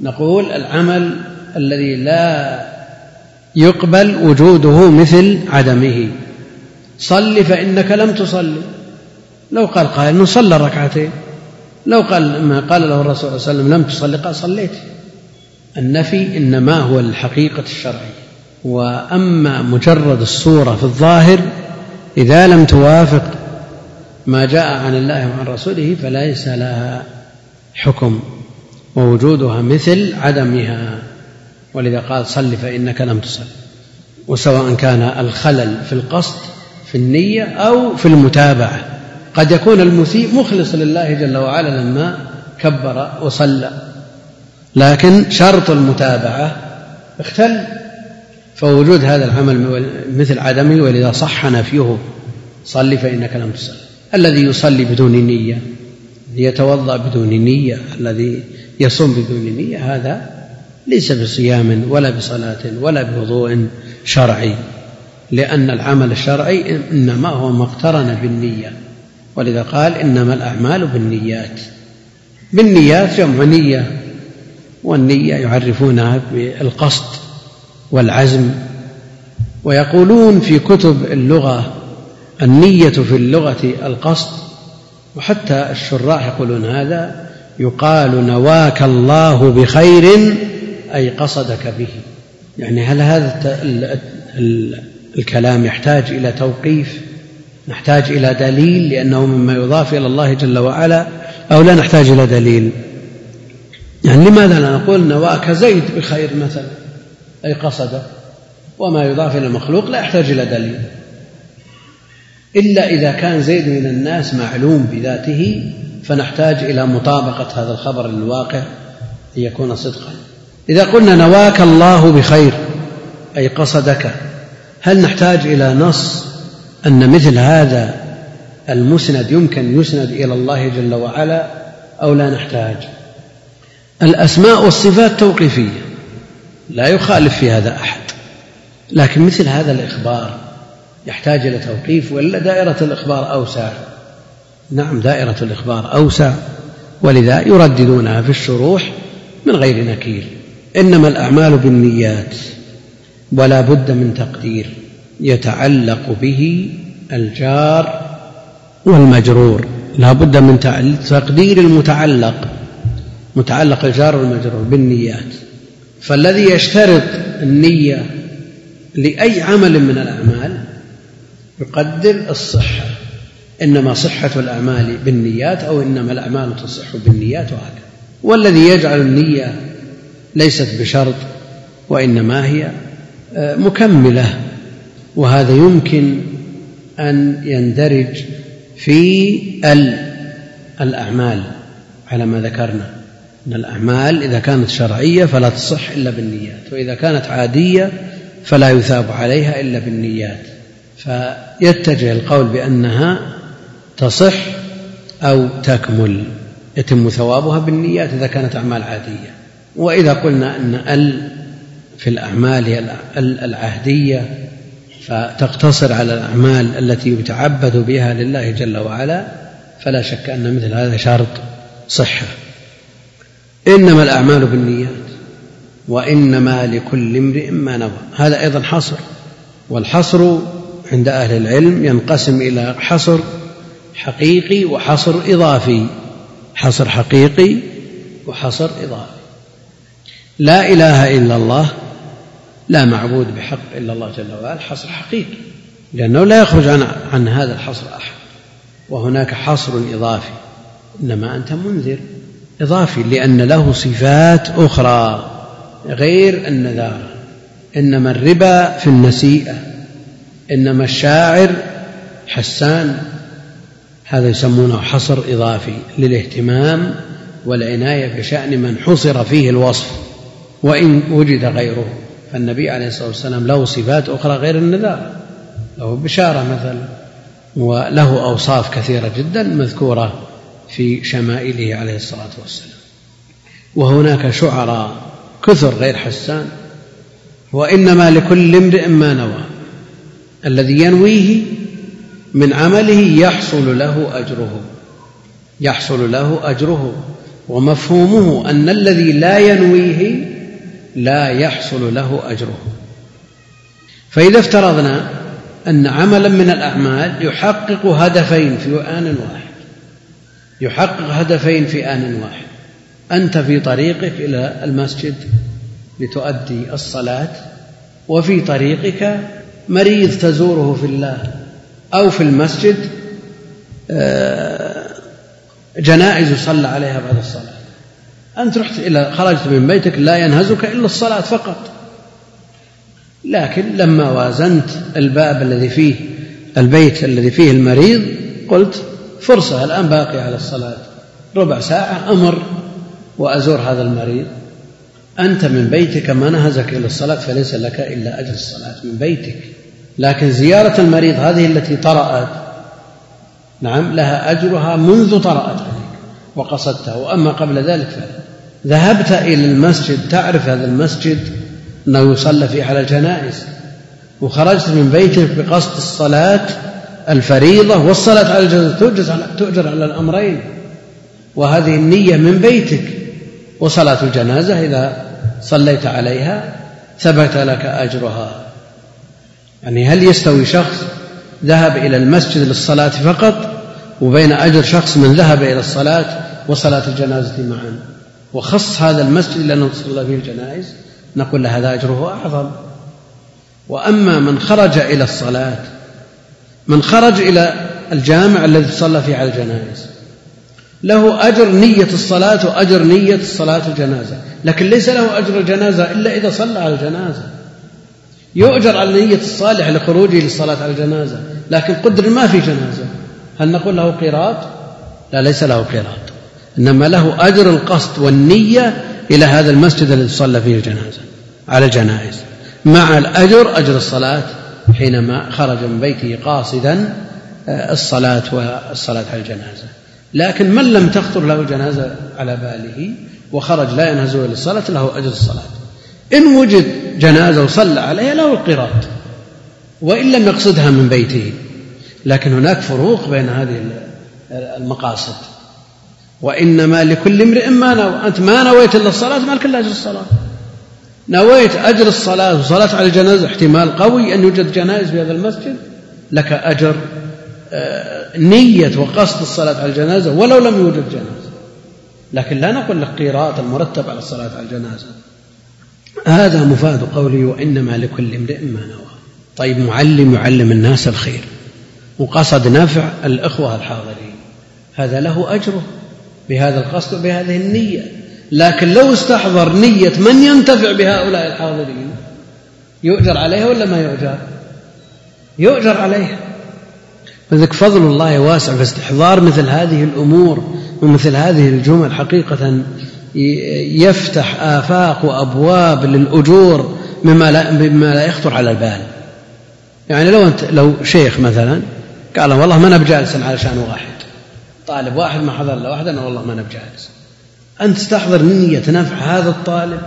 نقول العمل الذي لا يقبل وجوده مثل عدمه. صل فإنك لم تصلي لو قال قائل صلى ركعتين. لو قال ما قال له الرسول صلى الله عليه وسلم لم تصلي قال صليت. النفي إنما هو الحقيقة الشرعية. وأما مجرد الصورة في الظاهر إذا لم توافق ما جاء عن الله وعن رسوله فليس لها حكم. ووجودها مثل عدمها. ولذا قال صل فإنك لم تصل. وسواء كان الخلل في القصد في النية أو في المتابعة. قد يكون المسيء مخلص لله جل وعلا لما كبر وصلى. لكن شرط المتابعة اختل فوجود هذا العمل مثل عدمه ولذا صح نفيه صل فإنك لم تصل. الذي يصلي بدون نية يتوضأ بدون نية الذي يصوم بدون نية هذا ليس بصيام ولا بصلاة ولا بوضوء شرعي. لأن العمل الشرعي إنما هو ما اقترن بالنية. ولذا قال إنما الأعمال بالنيات. بالنيات جمع نية والنية يعرفونها بالقصد والعزم ويقولون في كتب اللغة النية في اللغة القصد وحتى الشراح يقولون هذا يقال نواك الله بخير أي قصدك به. يعني هل هذا الكلام يحتاج إلى توقيف؟ نحتاج إلى دليل لأنه مما يضاف إلى الله جل وعلا أو لا نحتاج إلى دليل. يعني لماذا لا نقول نواك زيد بخير مثلا أي قصده وما يضاف إلى المخلوق لا يحتاج إلى دليل. إلا إذا كان زيد من الناس معلوم بذاته فنحتاج إلى مطابقة هذا الخبر للواقع ليكون صدقا. إذا قلنا نواك الله بخير أي قصدك هل نحتاج إلى نص أن مثل هذا المسند يمكن يسند إلى الله جل وعلا أو لا نحتاج. الأسماء والصفات توقيفية لا يخالف في هذا أحد. لكن مثل هذا الإخبار يحتاج إلى توقيف ولا دائرة الإخبار أوسع؟ نعم دائرة الإخبار أوسع ولذا يرددونها في الشروح من غير نكير. إنما الأعمال بالنيات ولا بد من تقدير. يتعلق به الجار والمجرور. لا بد من تقدير المتعلق متعلق الجار والمجرور بالنيات. فالذي يشترط النية لأي عمل من الأعمال يقدر الصحة إنما صحة الأعمال بالنيات أو إنما الأعمال تصح بالنيات وهكذا. والذي يجعل النية ليست بشرط وإنما هي مكملة. وهذا يمكن أن يندرج في ال الأعمال على ما ذكرنا. أن الأعمال إذا كانت شرعية فلا تصح إلا بالنيات وإذا كانت عادية فلا يثاب عليها إلا بالنيات. فيتجه القول بأنها تصح أو تكمل يتم ثوابها بالنيات إذا كانت أعمال عادية. وإذا قلنا أن ال في الأعمال هي العهدية فتقتصر على الأعمال التي يتعبد بها لله جل وعلا فلا شك أن مثل هذا شرط صحة. إنما الأعمال بالنيات وإنما لكل امرئ ما نوى. هذا أيضا حصر والحصر عند أهل العلم ينقسم إلى حصر حقيقي وحصر إضافي. حصر حقيقي وحصر إضافي. لا إله إلا الله لا معبود بحق إلا الله جل وعلا حصر حقيقي لأنه لا يخرج عن, عن هذا الحصر أحد. وهناك حصر إضافي إنما أنت منذر. إضافي لأن له صفات أخرى غير النذارة. إنما الربا في النسيئة إنما الشاعر حسان. هذا يسمونه حصر إضافي للاهتمام والعناية بشأن من حصر فيه الوصف وإن وجد غيره. فالنبي عليه الصلاة والسلام له صفات أخرى غير النذارة له بشارة مثلا وله أوصاف كثيرة جدا مذكورة في شمائله عليه الصلاة والسلام. وهناك شعراء كثر غير حسان وإنما لكل امرئ ما نوى. الذي ينويه من عمله يحصل له أجره يحصل له أجره. ومفهومه أن الذي لا ينويه لا يحصل له أجره. فإذا افترضنا أن عملا من الأعمال يحقق هدفين في آن واحد. يحقق هدفين في آن واحد. أنت في طريقك إلى المسجد لتؤدي الصلاة وفي طريقك مريض تزوره في الله أو في المسجد آه، جنائز يصلى عليها بعد الصلاة. أنت رحت إلى خرجت من بيتك لا ينهزك إلا الصلاة فقط. لكن لما وازنت الباب الذي فيه البيت الذي فيه المريض قلت فرصة الآن باقي على الصلاة. ربع ساعة أمر وأزور هذا المريض. أنت من بيتك ما نهزك إلى الصلاة فليس لك إلا أجر الصلاة من بيتك. لكن زيارة المريض هذه التي طرأت نعم لها أجرها منذ طرأت. وقصدته. وأما قبل ذلك فلا ذهبت إلى المسجد. تعرف هذا المسجد؟ أنه يصلى فيه على الجنائز. وخرجت من بيتك بقصد الصلاة الفريضة والصلاة على على, تؤجر على الأمرين. وهذه النية من بيتك. وصلاة الجنازة إذا صليت عليها ثبت لك أجرها. يعني هل يستوي شخص ذهب إلى المسجد للصلاة فقط؟ وبين أجر شخص من ذهب إلى الصلاة وصلاة الجنازة معا. وخص هذا المسجد لأنه تصلى فيه الجنائز نقول له هذا أجره أعظم. وأما من خرج إلى الصلاة من خرج إلى الجامع الذي تصلى فيه على الجنائز له أجر نية الصلاة وأجر نية صلاة الجنازة. لكن ليس له أجر الجنازة إلا إذا صلى على الجنازة. يؤجر على نية الصالح لخروجه للصلاة على الجنازة لكن قدر ما في جنازة. هل نقول له قيراط؟ لا ليس له قيراط إنما له أجر القصد والنية إلى هذا المسجد الذي صلى فيه الجنازة على الجنائز مع الأجر أجر الصلاة حينما خرج من بيته قاصدا آه، الصلاة والصلاة على الجنازة. لكن من لم تخطر له الجنازة على باله وخرج لا ينهز إلى الصلاة له أجر الصلاة. إن وجد جنازة وصلى عليها له القراط وإن لم يقصدها من بيته. لكن هناك فروق بين هذه المقاصد. وإنما لكل امرئ ما نوى أنت ما نويت إلا الصلاة ما لك إلا أجر الصلاة. نويت أجر الصلاة وصلاة على الجنازة احتمال قوي أن يوجد جنائز في هذا المسجد لك أجر آه، نية وقصد الصلاة على الجنازة ولو لم يوجد جنازة. لكن لا نقول لك قيراط المرتب على الصلاة على الجنازة. هذا مفاد قولي وإنما لكل امرئ ما نوى. طيب معلم يعلم الناس الخير. وقصد نفع الإخوة الحاضرين. هذا له أجره بهذا القصد وبهذه النية. لكن لو استحضر نية من ينتفع بهؤلاء الحاضرين يؤجر عليها ولا ما يؤجر؟ يؤجر عليها. فذلك فضل الله واسع. في استحضار مثل هذه الأمور ومثل هذه الجمل حقيقة يفتح آفاق وأبواب للأجور مما لا, مما لا يخطر على البال. يعني لو أنت لو شيخ مثلا قال والله ما أنا بجالس علشان واحد. طالب واحد ما حضر له واحد أنا والله ما أنا بجالس أن تستحضر نية نفع هذا الطالب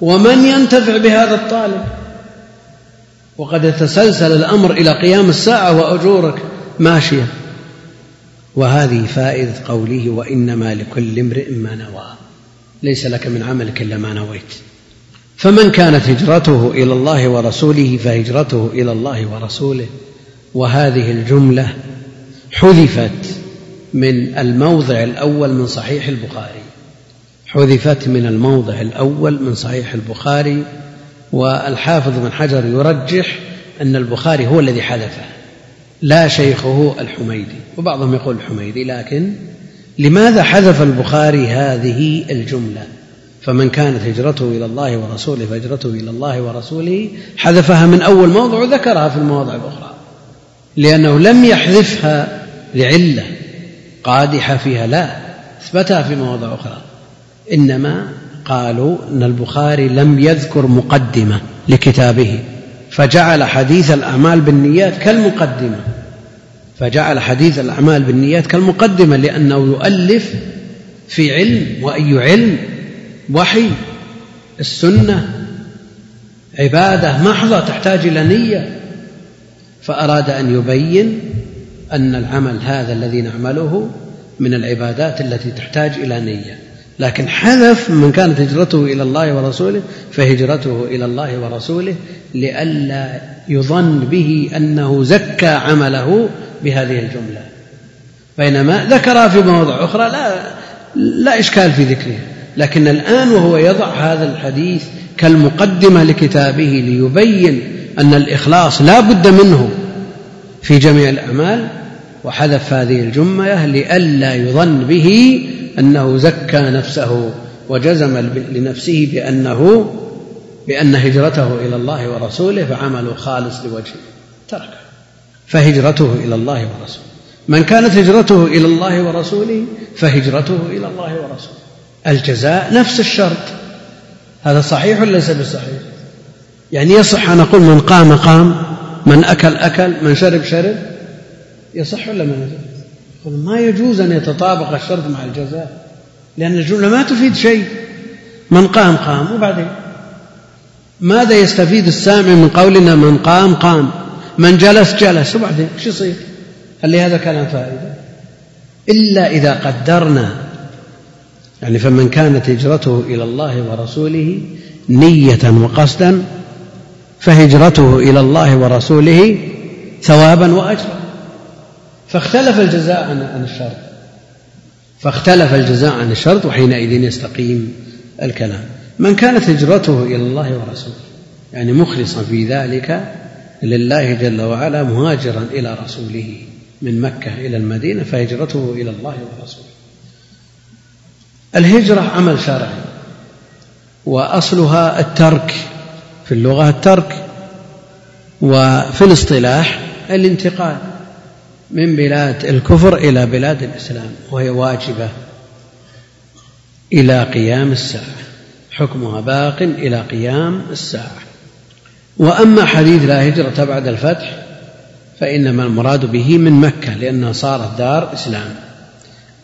ومن ينتفع بهذا الطالب؟ وقد يتسلسل الأمر إلى قيام الساعة وأجورك. ماشية. وهذه فائدة قوله وإنما لكل امرئ ما نوى. ليس لك من عملك إلا ما نويت. فمن كانت هجرته إلى الله ورسوله فهجرته إلى الله ورسوله. وهذه الجملة حذفت من الموضع الأول من صحيح البخاري. حذفت من الموضع الأول من صحيح البخاري والحافظ بن حجر يرجح أن البخاري هو الذي حذفه لا شيخه الحميدي. وبعضهم يقول الحميدي لكن لماذا حذف البخاري هذه الجملة؟ فمن كانت هجرته إلى الله ورسوله فهجرته إلى الله ورسوله حذفها من أول موضع وذكرها في المواضع الأخرى. لأنه لم يحذفها لعلة قادحة فيها لا أثبتها في مواضع أخرى. إنما قالوا أن البخاري لم يذكر مقدمة لكتابه فجعل حديث الأعمال بالنيات كالمقدمة. فجعل حديث الأعمال بالنيات كالمقدمة لأنه يؤلف في علم وأي علم وحي السنة عبادة محضة تحتاج إلى نية. فأراد أن يبين أن العمل هذا الذي نعمله من العبادات التي تحتاج إلى نية. لكن حذف من كانت هجرته إلى الله ورسوله فهجرته إلى الله ورسوله لئلا يظن به أنه زكى عمله بهذه الجملة. بينما ذكرها في مواضع أخرى لا لا إشكال في ذكرها لكن الآن وهو يضع هذا الحديث كالمقدمة لكتابه ليبين أن الإخلاص لا بد منه في جميع الأعمال وحذف هذه الجملة لئلا يظن به أنه زكى نفسه وجزم لنفسه بأنه بأن هجرته إلى الله ورسوله فعمله خالص لوجهه. تركه. فهجرته إلى الله ورسوله. من كانت هجرته إلى الله ورسوله فهجرته إلى الله ورسوله. الجزاء نفس الشرط. هذا صحيح ليس بصحيح؟ يعني يصح أن أقول من قام قام من أكل أكل من شرب شرب؟ يصح ولا ما يصح؟ ما يجوز أن يتطابق الشرط مع الجزاء لأن الجملة ما تفيد شيء. من قام قام وبعدين؟ ماذا يستفيد السامع من قولنا من قام قام؟ من جلس جلس وبعدين؟ إيش يصير؟ هل لهذا كلام فائدة؟ إلا إذا قدرنا. يعني فمن كانت هجرته إلى الله ورسوله نية وقصدا فهجرته إلى الله ورسوله ثوابا وأجرا. فاختلف الجزاء عن الشرط. فاختلف الجزاء عن الشرط وحينئذ يستقيم الكلام. من كانت هجرته إلى الله ورسوله يعني مخلصا في ذلك لله جل وعلا مهاجرا إلى رسوله من مكة إلى المدينة فهجرته إلى الله ورسوله. الهجرة عمل شرعي وأصلها الترك في اللغة الترك وفي الاصطلاح الانتقال من بلاد الكفر إلى بلاد الإسلام وهي واجبة إلى قيام الساعة حكمها باق إلى قيام الساعة. وأما حديث لا هجرة بعد الفتح فإنما المراد به من مكة لأنها صارت دار إسلام.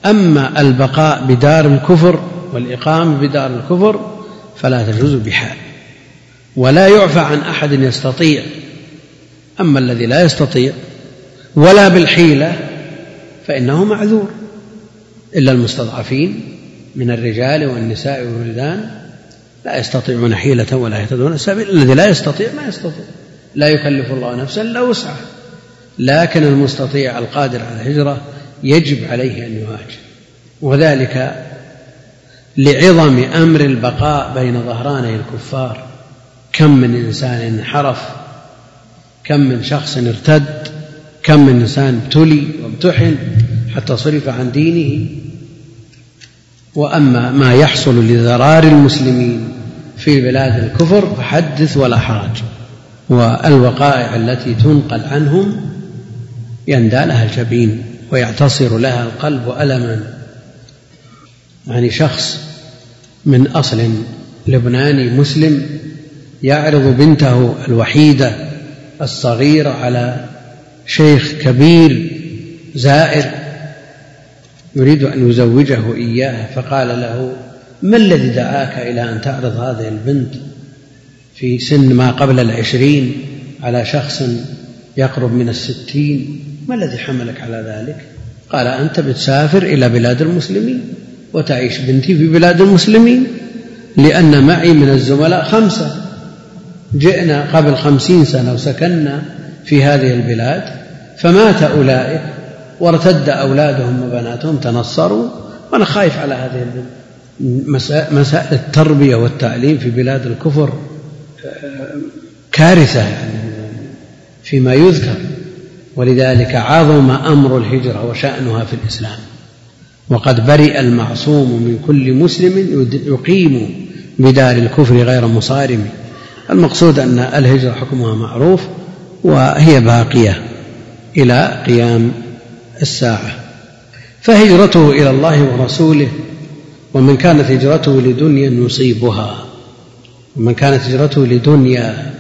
أما البقاء بدار الكفر والإقامة بدار الكفر فلا تجوز بحال. ولا يعفى عن أحد يستطيع. أما الذي لا يستطيع ولا بالحيلة فإنه معذور. إلا المستضعفين من الرجال والنساء والولدان لا يستطيعون حيلة ولا يهتدون سبيل الذي لا يستطيع ما يستطيع. لا يكلف الله نفسا إلا وسعه لكن المستطيع القادر على الهجرة يجب عليه أن يهاجر. وذلك لعظم أمر البقاء بين ظهراني الكفار. كم من إنسان انحرف كم من شخص ارتد كم من إنسان ابتلي وامتحن حتى صرف عن دينه. وأما ما يحصل لذرار المسلمين في بلاد الكفر فحدث ولا حرج. والوقائع التي تنقل عنهم يندى لها الجبين ويعتصر لها القلب ألما. يعني شخص من أصل لبناني مسلم يعرض بنته الوحيدة الصغيرة على شيخ كبير زائر يريد أن يزوجه إياها فقال له ما الذي دعاك إلى أن تعرض هذه البنت في سن ما قبل العشرين على شخص يقرب من الستين؟ ما الذي حملك على ذلك؟ قال أنت بتسافر إلى بلاد المسلمين وتعيش بنتي في بلاد المسلمين لأن معي من الزملاء خمسة. جئنا قبل خمسين سنة وسكننا في هذه البلاد فمات أولئك وارتد أولادهم وبناتهم تنصروا وأنا خايف على هذه مسائل التربية والتعليم في بلاد الكفر كارثة يعني فيما يذكر. ولذلك عظم أمر الهجرة وشأنها في الإسلام. وقد برئ المعصوم من كل مسلم يقيم بدار الكفر غير مصارم. المقصود أن الهجرة حكمها معروف وهي باقية إلى قيام الساعة. فهجرته إلى الله ورسوله ومن كانت هجرته لدنيا يصيبها ومن كانت هجرته لدنيا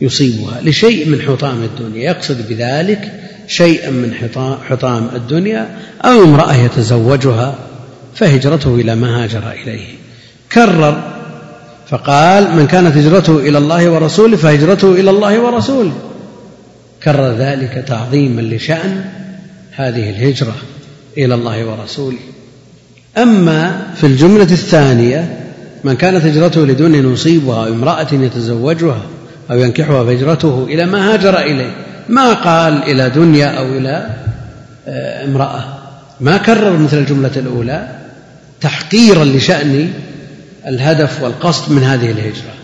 يصيبها. لشيء من حطام الدنيا. يقصد بذلك شيئا من حطام الدنيا أو امرأة يتزوجها فهجرته إلى ما هاجر إليه. كرر فقال من كانت هجرته إلى الله ورسوله فهجرته إلى الله ورسوله كرر ذلك تعظيما لشأن هذه الهجرة إلى الله ورسوله أما في الجملة الثانية من كانت هجرته لدنيا يصيبها أو امرأة يتزوجها أو ينكحها فهجرته إلى ما هاجر إليه. ما قال إلى دنيا أو إلى آه، امرأة. ما كرر مثل الجملة الأولى تحقيرا لشأن الهدف والقصد من هذه الهجرة.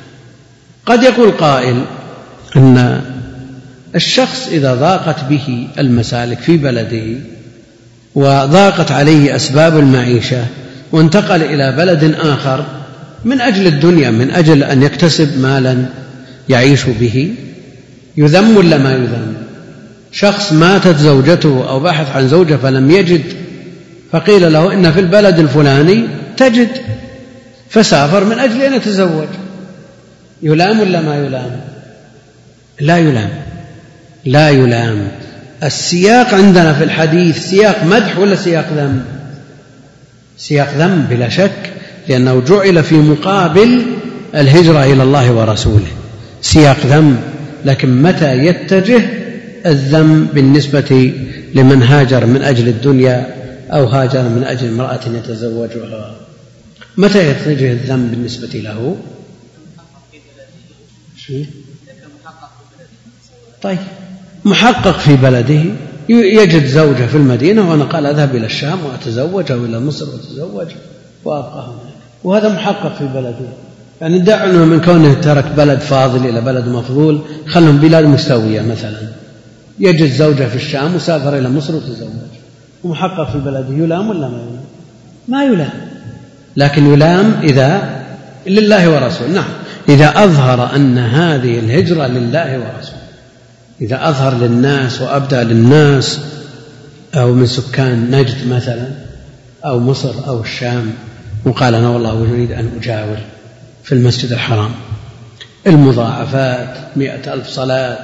قد يقول قائل أن الشخص إذا ضاقت به المسالك في بلده وضاقت عليه أسباب المعيشة وانتقل إلى بلد آخر من أجل الدنيا من أجل أن يكتسب مالا يعيش به يذم ولا ما يذم؟ شخص ماتت زوجته أو بحث عن زوجة فلم يجد فقيل له إن في البلد الفلاني تجد فسافر من أجل أن يتزوج. يلام ولا ما يلام؟ لا يلام. لا يلام. السياق عندنا في الحديث سياق مدح ولا سياق ذم؟ سياق ذم بلا شك لأنه جعل في مقابل الهجرة إلى الله ورسوله. سياق ذم. لكن متى يتجه الذم بالنسبة لمن هاجر من أجل الدنيا أو هاجر من أجل امرأة يتزوجها؟ متى يتجه الذم بالنسبة له؟ طيب محقق في بلده يجد زوجة في المدينة وأنا قال أذهب إلى الشام وأتزوج أو إلى مصر وأتزوج وأبقى هناك. وهذا محقق في بلده. يعني دعنا من كونه ترك بلد فاضل إلى بلد مفضول خلهم بلاد مستوية مثلا. يجد زوجة في الشام وسافر إلى مصر وتزوج. ومحقق في بلده يلام ولا ما يلام؟ ما يلام. لكن يلام إذا لله ورسوله. نعم. إذا أظهر أن هذه الهجرة لله ورسوله إذا أظهر للناس وأبدى للناس أو من سكان نجد مثلا أو مصر أو الشام وقال أنا والله أريد أن أجاور في المسجد الحرام. المضاعفات مئة ألف صلاة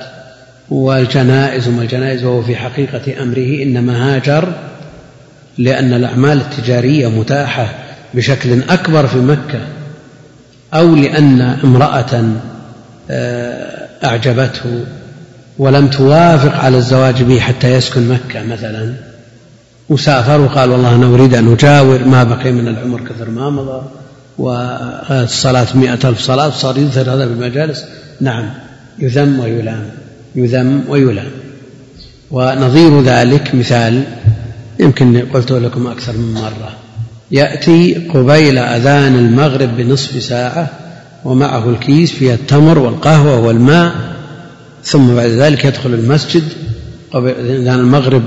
والجنائز وما الجنائز وهو في حقيقة أمره إنما هاجر لأن الأعمال التجارية متاحة. بشكل أكبر في مكة أو لأن امرأة آه، أعجبته ولم توافق على الزواج به حتى يسكن مكة مثلا. وسافر وقال والله أنا أريد أن أجاور ما بقي من العمر كثر ما مضى والصلاة مئة ألف صلاة صار يظهر هذا في المجالس نعم يذم ويلام يذم ويلام. ونظير ذلك مثال يمكن قلت لكم أكثر من مرة. يأتي قبيل أذان المغرب بنصف ساعة ومعه الكيس فيها التمر والقهوة والماء ثم بعد ذلك يدخل المسجد قبل المغرب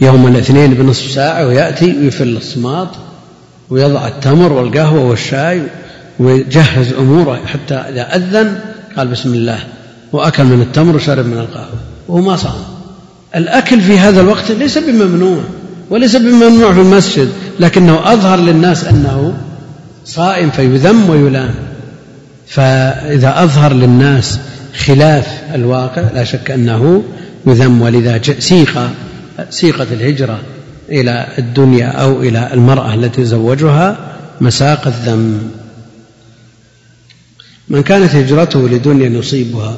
يوم الاثنين بنصف ساعة ويأتي ويفل الصماط ويضع التمر والقهوة والشاي ويجهز أموره حتى إذا أذن قال بسم الله وأكل من التمر وشرب من القهوة وهو ما صام. الأكل في هذا الوقت ليس بممنوع وليس بممنوع في المسجد. لكنه أظهر للناس أنه صائم فيذم ويلام. فإذا أظهر للناس خلاف الواقع لا شك أنه يذم. ولذا سيق سيقت الهجرة إلى الدنيا أو إلى المرأة التي زوجها مساق الذم. من كانت هجرته لدنيا يصيبها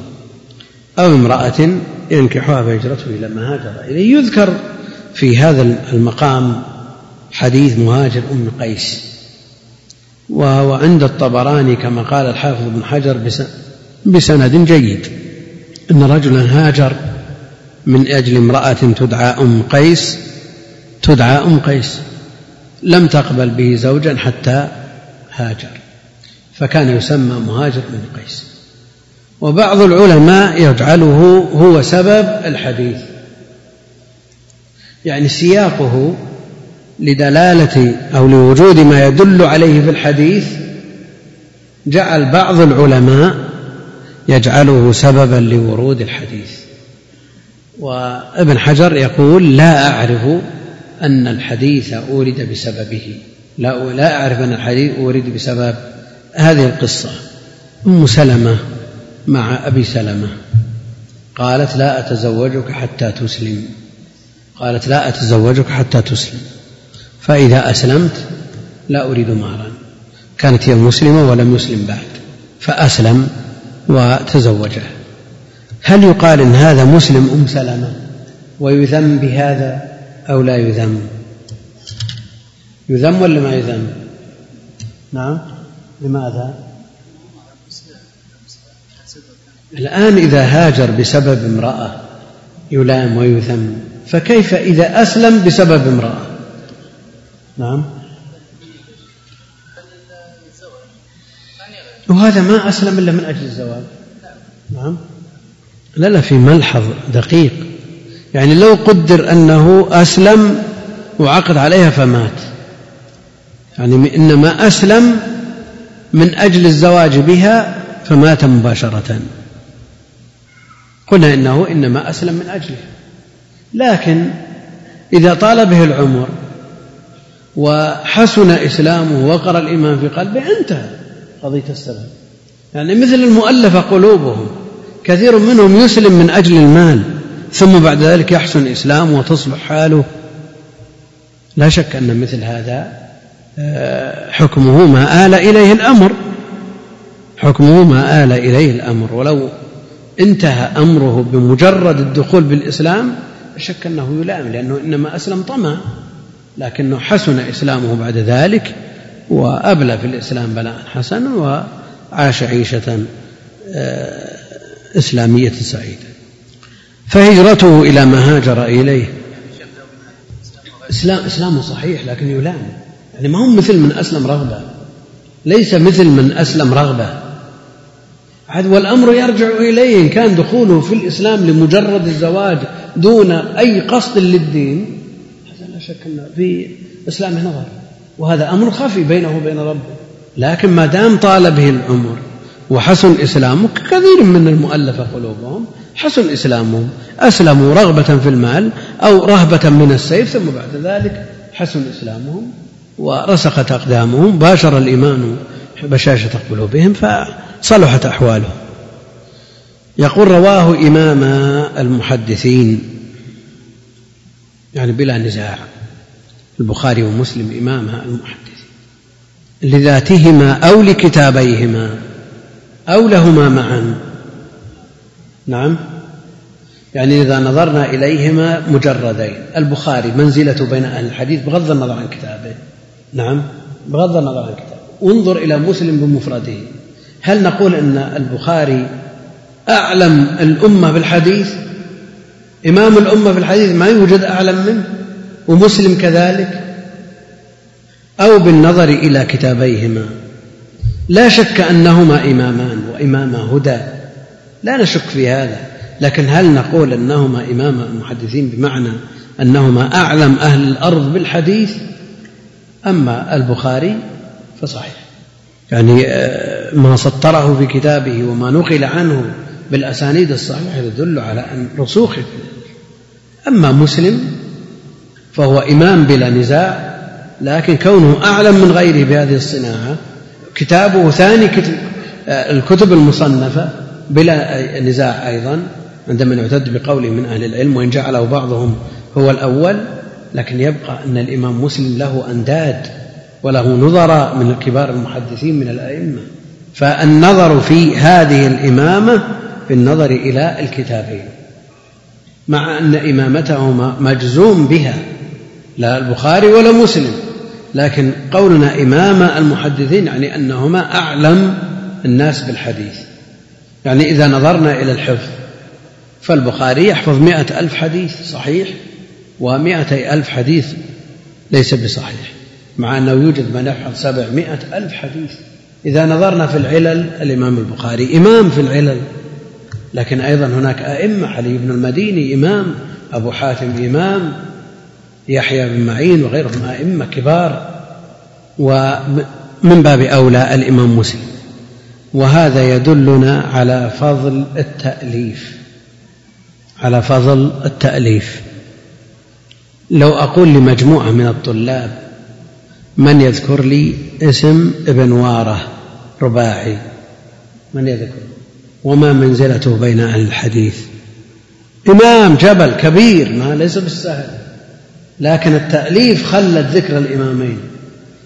أو امرأة ينكحها فهجرته إلى ما هاجر إليه. يذكر في هذا المقام حديث مهاجر أم قيس. وهو عند الطبراني كما قال الحافظ بن حجر بسند جيد. أن رجلا هاجر من أجل امرأة تدعى أم قيس تدعى أم قيس. لم تقبل به زوجا حتى هاجر. فكان يسمى مهاجر بن قيس. وبعض العلماء يجعله هو سبب الحديث. يعني سياقه لدلالة أو لوجود ما يدل عليه في الحديث جعل بعض العلماء يجعله سببا لورود الحديث. وابن حجر يقول لا أعرف أن الحديث أورد بسببه. لا لا أعرف أن الحديث أورد بسبب هذه القصة. أم سلمة مع أبي سلمة قالت لا أتزوجك حتى تسلم. قالت لا أتزوجك حتى تسلم. فإذا أسلمت لا أريد مهرا كانت هي مسلمة ولم يسلم بعد فأسلم وتزوجه. هل يقال إن هذا مسلم أم سلمة؟ ويذم بهذا أو لا يذم؟ يذم ولا ما يذم؟ نعم. لماذا؟ الآن إذا هاجر بسبب امرأة يلام ويذم فكيف إذا أسلم بسبب امرأة؟ نعم. وهذا ما أسلم إلا من أجل الزواج. نعم. لا لا في ملحظ دقيق. يعني لو قدر أنه أسلم وعقد عليها فمات. يعني إنما أسلم من أجل الزواج بها فمات مباشرة. قلنا إنه إنما أسلم من أجله. لكن إذا طال به العمر وحسن إسلامه وقر الإيمان في قلبه انتهى قضية السلام. يعني مثل المؤلفة قلوبهم كثير منهم يسلم من أجل المال ثم بعد ذلك يحسن إسلامه وتصلح حاله. لا شك أن مثل هذا آه، حكمه ما آل إليه الأمر. حكمه ما آل إليه الأمر. ولو انتهى أمره بمجرد الدخول بالإسلام شك أنه يلام لأنه إنما أسلم طمع لكنه حسن إسلامه بعد ذلك وأبلى في الإسلام بلاء حسنا وعاش عيشة آه، إسلامية سعيدة. فهجرته إلى ما هاجر إليه. إسلام إسلامه صحيح لكن يلام. يعني ما هو مثل من أسلم رغبة. ليس مثل من أسلم رغبة. عاد والأمر يرجع إليه. إن كان دخوله في الإسلام لمجرد الزواج دون أي قصد للدين شك أن في إسلامه نظر. وهذا أمر خفي بينه وبين ربه. لكن ما دام طال به العمر وحسن إسلامه ككثير من المؤلفة قلوبهم حسن إسلامهم. أسلموا رغبة في المال أو رهبة من السيف ثم بعد ذلك حسن إسلامهم ورسخت أقدامهم باشر الإيمان بشاشة قلوبهم فصلحت أحوالهم. يقول رواه إمام المحدثين يعني بلا نزاع. البخاري ومسلم إمام المحدثين. لذاتهما أو لكتابيهما أو لهما معا. نعم. يعني إذا نظرنا إليهما مجردين. البخاري منزلته بين أهل الحديث بغض النظر عن كتابه. نعم. بغض النظر عن كتابه. انظر إلى مسلم بمفرده. هل نقول أن البخاري أعلم الأمة بالحديث؟ إمام الأمة بالحديث ما يوجد أعلم منه ومسلم كذلك أو بالنظر إلى كتابيهما. لا شك أنهما إمامان وإماما هدى. لا نشك في هذا لكن هل نقول أنهما إمام المحدثين بمعنى أنهما أعلم أهل الأرض بالحديث؟ أما البخاري فصحيح. يعني آه، ما سطره في كتابه وما نقل عنه بالأسانيد الصحيحة يدل على أن رسوخه أما مسلم فهو إمام بلا نزاع لكن كونه أعلم من غيره بهذه الصناعة كتابه ثاني كتب آه، الكتب المصنفة بلا نزاع أيضا عندما يعتد بقوله من أهل العلم وإن جعله بعضهم هو الأول لكن يبقى أن الإمام مسلم له أنداد وله نظراء من كبار المحدثين من الأئمة. فالنظر في هذه الإمامة بالنظر إلى الكتابين مع أن إمامتهما مجزوم بها لا البخاري ولا مسلم. لكن قولنا إمام المحدثين يعني أنهما أعلم الناس بالحديث. يعني إذا نظرنا إلى الحفظ فالبخاري يحفظ مئة ألف حديث صحيح؟ ومئتي ألف حديث ليس بصحيح مع أنه يوجد من يحفظ سبعمائة ألف حديث. إذا نظرنا في العلل الإمام البخاري إمام في العلل. لكن أيضا هناك أئمة علي بن المديني إمام أبو حاتم إمام يحيى بن معين وغيرهم أئمة كبار ومن باب أولى الإمام مسلم. وهذا يدلنا على فضل التأليف على فضل التأليف. لو أقول لمجموعة من الطلاب من يذكر لي اسم ابن وارة رباعي؟ من يذكر؟ وما منزلته بين أهل الحديث. إمام جبل كبير ما ليس بالسهل لكن التأليف خلت ذكر الإمامين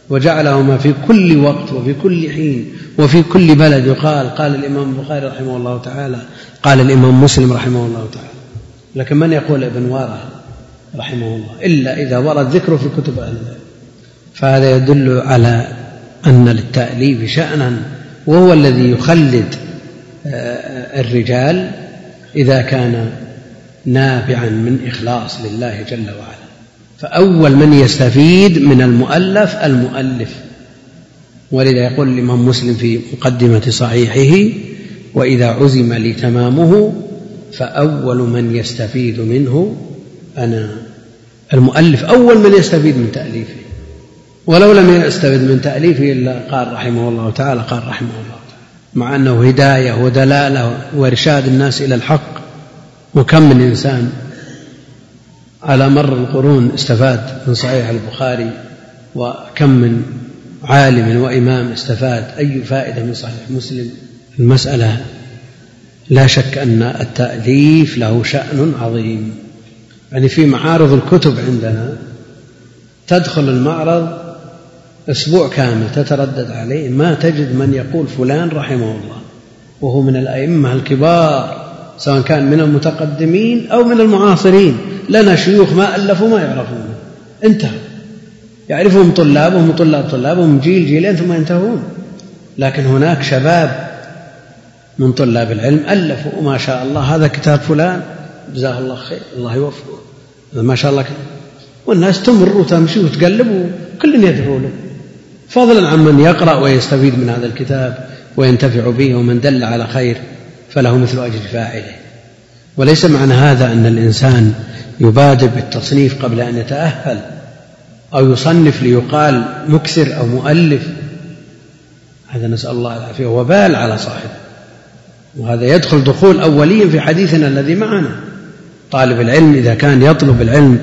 وجعلهما في كل وقت وفي كل حين وفي كل بلد. يقال قال الإمام البخاري رحمه الله تعالى قال الإمام مسلم رحمه الله تعالى لكن من يقول ابن واره رحمه الله؟ إلا إذا ورد ذكره في كتب أهل العلم. فهذا يدل على أن للتأليف شأنا وهو الذي يخلد الرجال إذا كان نابعا من إخلاص لله جل وعلا. فأول من يستفيد من المؤلف المؤلف. ولذا يقول الإمام مسلم في مقدمة صحيحه وإذا عزم لي تمامه فأول من يستفيد منه أنا. المؤلف أول من يستفيد من تأليفه. ولو لم يستفد من تأليفه إلا قال رحمه الله تعالى قال رحمه الله. مع أنه هداية ودلالة وإرشاد الناس إلى الحق. وكم من إنسان على مر القرون استفاد من صحيح البخاري وكم من عالم وإمام استفاد. أي فائدة من صحيح مسلم؟ المسألة لا شك أن التأليف له شأن عظيم. يعني في معارض الكتب عندنا تدخل المعرض أسبوع كامل تتردد عليه ما تجد من يقول فلان رحمه الله وهو من الأئمة الكبار سواء كان من المتقدمين أو من المعاصرين لنا شيوخ ما ألفوا ما يعرفون انتهوا يعرفهم طلابهم وطلاب طلابهم جيل جيلين ثم ينتهون. لكن هناك شباب من طلاب العلم ألفوا وما شاء الله هذا كتاب فلان جزاه الله خير الله يوفقه. ما شاء الله. والناس تمر وتمشي وتقلب وكل يدعو له. فضلا عن من يقرأ ويستفيد من هذا الكتاب وينتفع به ومن دل على خير فله مثل أجر فاعله. وليس معنى هذا أن الإنسان يبادر بالتصنيف قبل أن يتأهل أو يصنف ليقال مكثر أو مؤلف. هذا نسأل الله العافية. وبال على صاحبه وهذا يدخل دخول أولي في حديثنا الذي معنا. طالب العلم إذا كان يطلب العلم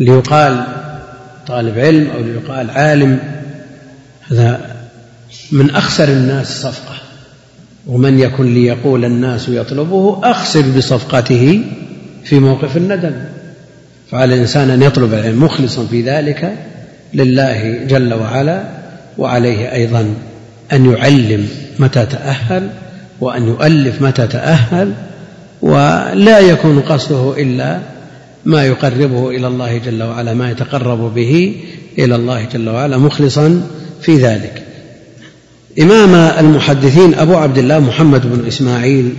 ليقال طالب علم أو ليقال عالم هذا من أخسر الناس صفقة. ومن يكن ليقول الناس يطلبه أخسر بصفقته في موقف الندم. فعلى الإنسان أن يطلب العلم مخلصا في ذلك لله جل وعلا وعليه أيضا أن يعلم متى تأهل وأن يؤلف متى تأهل ولا يكون قصده إلا ما يقربه إلى الله جل وعلا ما يتقرب به إلى الله جل وعلا مخلصا في ذلك. إمام المحدثين أبو عبد الله محمد بن إسماعيل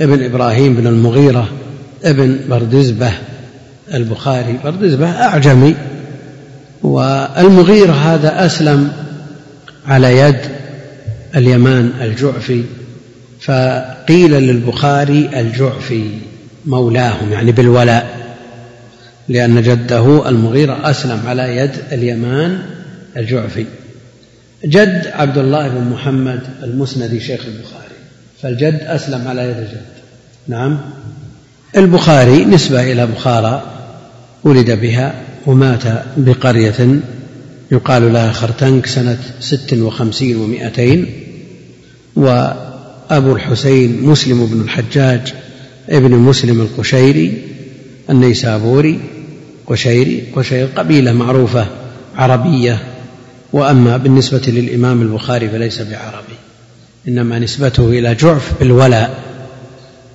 ابن إبراهيم بن المغيرة ابن بردزبة البخاري. بردزبة أعجمي والمغيرة هذا أسلم على يد اليمان الجعفي فقيل للبخاري الجعفي مولاهم يعني بالولاء لأن جده المغيرة أسلم على يد اليمان الجعفي. جد عبد الله بن محمد المسندي شيخ البخاري. فالجد أسلم على يد الجد. نعم. البخاري نسبة إلى بخارى ولد بها ومات بقرية يقال لها خرتنك سنة ست وخمسين ومائتين وأبو الحسين مسلم بن الحجاج ابن مسلم القشيري النيسابوري قشيري قشير قبيلة معروفة عربية. وأما بالنسبة للإمام البخاري فليس بعربي إنما نسبته إلى جعف بالولاء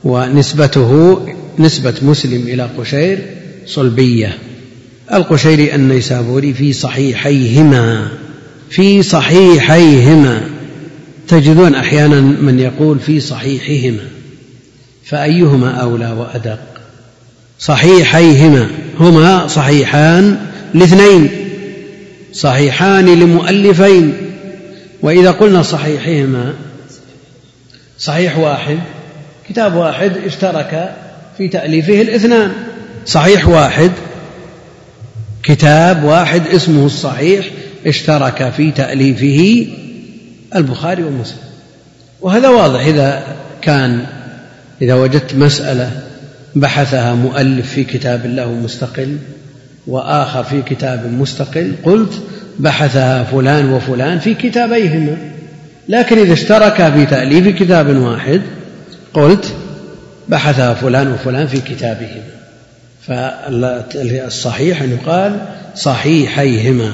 ونسبته نسبة مسلم إلى قشير صلبية. القشيري النيسابوري في صحيحيهما في صحيحيهما. تجدون أحيانا من يقول في صحيحهما فأيهما أولى وأدق؟ صحيحيهما هما صحيحان لاثنين صحيحان لمؤلفين وإذا قلنا صحيحهما صحيح واحد كتاب واحد اشترك في تأليفه الاثنان. صحيح واحد كتاب واحد اسمه الصحيح اشترك في تأليفه البخاري ومسلم. وهذا واضح إذا كان إذا وجدت مسألة بحثها مؤلف في كتاب له مستقل وآخر في كتاب مستقل قلت بحثها فلان وفلان في كتابيهما. لكن إذا اشتركا في تأليف كتاب واحد قلت بحثها فلان وفلان في كتابهما. فالصحيح أن يقال صحيحيهما.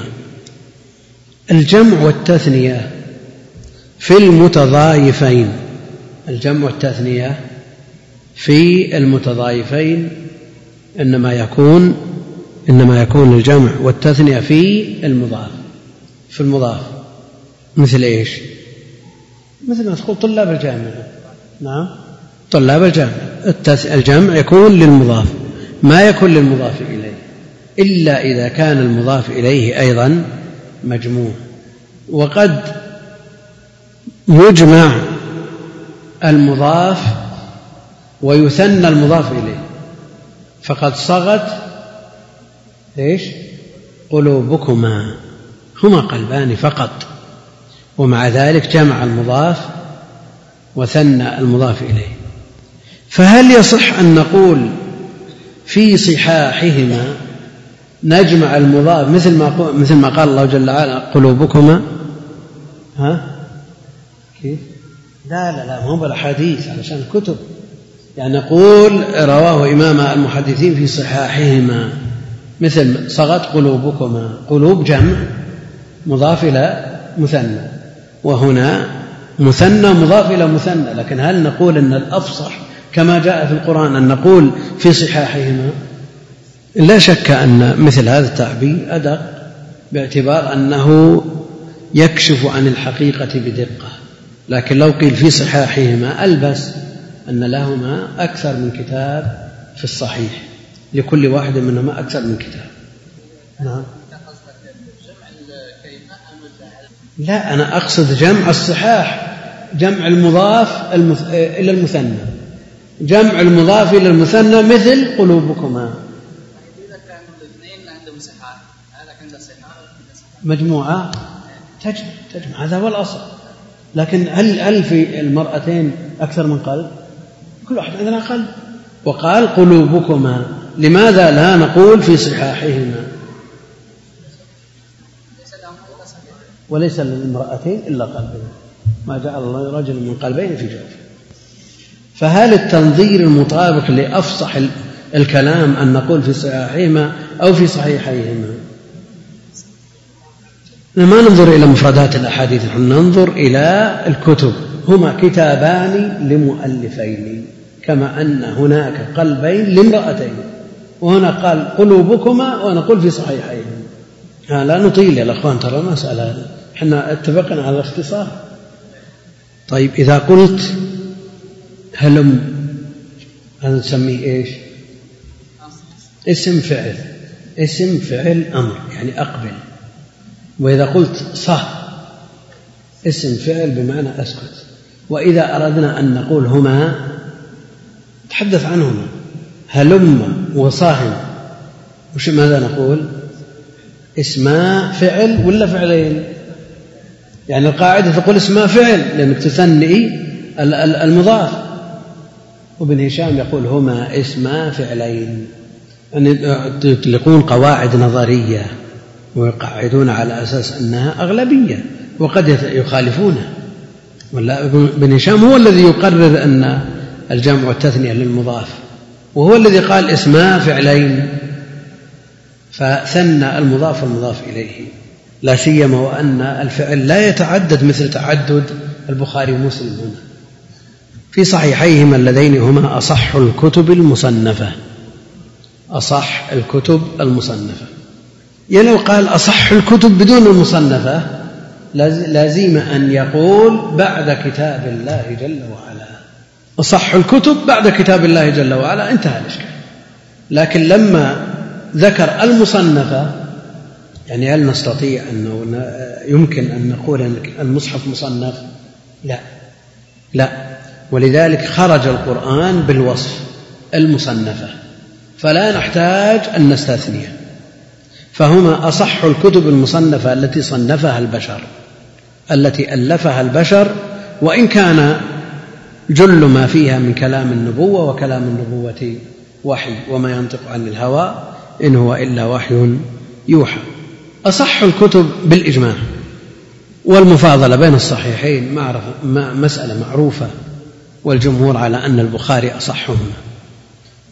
الجمع والتثنية في المتضايفين. الجمع والتثنية في المتضايفين إنما يكون إنما يكون الجمع والتثنية في المضاف في المضاف. مثل إيش؟ مثل ما تقول طلاب الجامعة. نعم. طلاب الجامعة. الجمع يكون للمضاف. ما يكون للمضاف إليه. إلا إذا كان المضاف إليه أيضا مجموع. وقد يجمع المضاف ويثنى المضاف إليه. فقد صغت إيش؟ قلوبكما هما قلبان فقط. ومع ذلك جمع المضاف وثنى المضاف إليه. فهل يصح أن نقول في صحاحهما نجمع المضاف مثل ما مثل ما قال الله جل وعلا قلوبكما؟ ها؟ كيف؟ لا لا لا مو بالاحاديث علشان كتب. يعني نقول رواه إمام المحدثين في صحاحهما. مثل صغت قلوبكما قلوب جمع مضاف إلى مثنى وهنا مثنى مضاف إلى مثنى لكن هل نقول أن الأفصح كما جاء في القرآن أن نقول في صحاحهما؟ لا شك أن مثل هذا التعبير أدق باعتبار أنه يكشف عن الحقيقة بدقة لكن لو قيل في صحاحهما ألبس أن لهما أكثر من كتاب في الصحيح. لكل واحد منهما أكثر من كتاب. نعم. لا أنا أقصد جمع الصحاح جمع المضاف المث... إلى المثنى. جمع المضاف إلى المثنى مثل قلوبكما. مجموعة؟ تجمع تجمع. هذا هو الأصل. لكن هل هل في المرأتين أكثر من قلب؟ كل واحد عندنا قلب. وقال قلوبكما. لماذا لا نقول في صحاحهما؟ وليس للامرأتين إلا قلبين. ما جعل الله رجل من قلبين في جوفه. فهل التنظير المطابق لأفصح الكلام أن نقول في صحاحهما أو في صحيحيهما؟ ما ننظر إلى مفردات الأحاديث نحن ننظر إلى الكتب. هما كتابان لمؤلفين كما أن هناك قلبين لامرأتين. وهنا قال قلوبكما ونقول في صحيحين. لا نطيل يا الأخوان ترى مسألة. إحنا اتفقنا على الاختصار. طيب إذا قلت هلم هذا نسميه إيش؟ اسم فعل. اسم فعل أمر يعني أقبل. وإذا قلت صح اسم فعل بمعنى أسكت. وإذا أردنا أن نقول هما تحدث عنهما. هلم وصاهم وش ماذا نقول؟ اسماء فعل ولا فعلين؟ يعني القاعدة تقول اسماء فعل لأنك تثني المضاف. وابن هشام يقول هما اسما فعلين. يعني يطلقون قواعد نظرية ويقعدون على أساس أنها أغلبية وقد يخالفونها. ولا ابن هشام هو الذي يقرر أن الجمع والتثنية للمضاف. وهو الذي قال اسما فعلين فثنى المضاف والمضاف إليه. لا سيما وأن الفعل لا يتعدد مثل تعدد البخاري ومسلم هنا. في صحيحيهما اللذين هما أصح الكتب المصنفة. أصح الكتب المصنفة. يعني لو قال أصح الكتب بدون المصنفة لازم أن يقول بعد كتاب الله جل وعلا. أصح الكتب بعد كتاب الله جل وعلا انتهى الإشكال. لكن لما ذكر المصنفة يعني هل نستطيع أنه يمكن أن نقول أن المصحف مصنف؟ لا. لا. ولذلك خرج القرآن بالوصف المصنفة. فلا نحتاج أن نستثنيه. فهما أصح الكتب المصنفة التي صنفها البشر. التي ألفها البشر وإن كان جل ما فيها من كلام النبوة وكلام النبوة وحي وما ينطق عن الهوى إن هو إلا وحي يوحى. أصح الكتب بالإجماع والمفاضلة بين الصحيحين معرفة مسألة معروفة والجمهور على أن البخاري أصحهما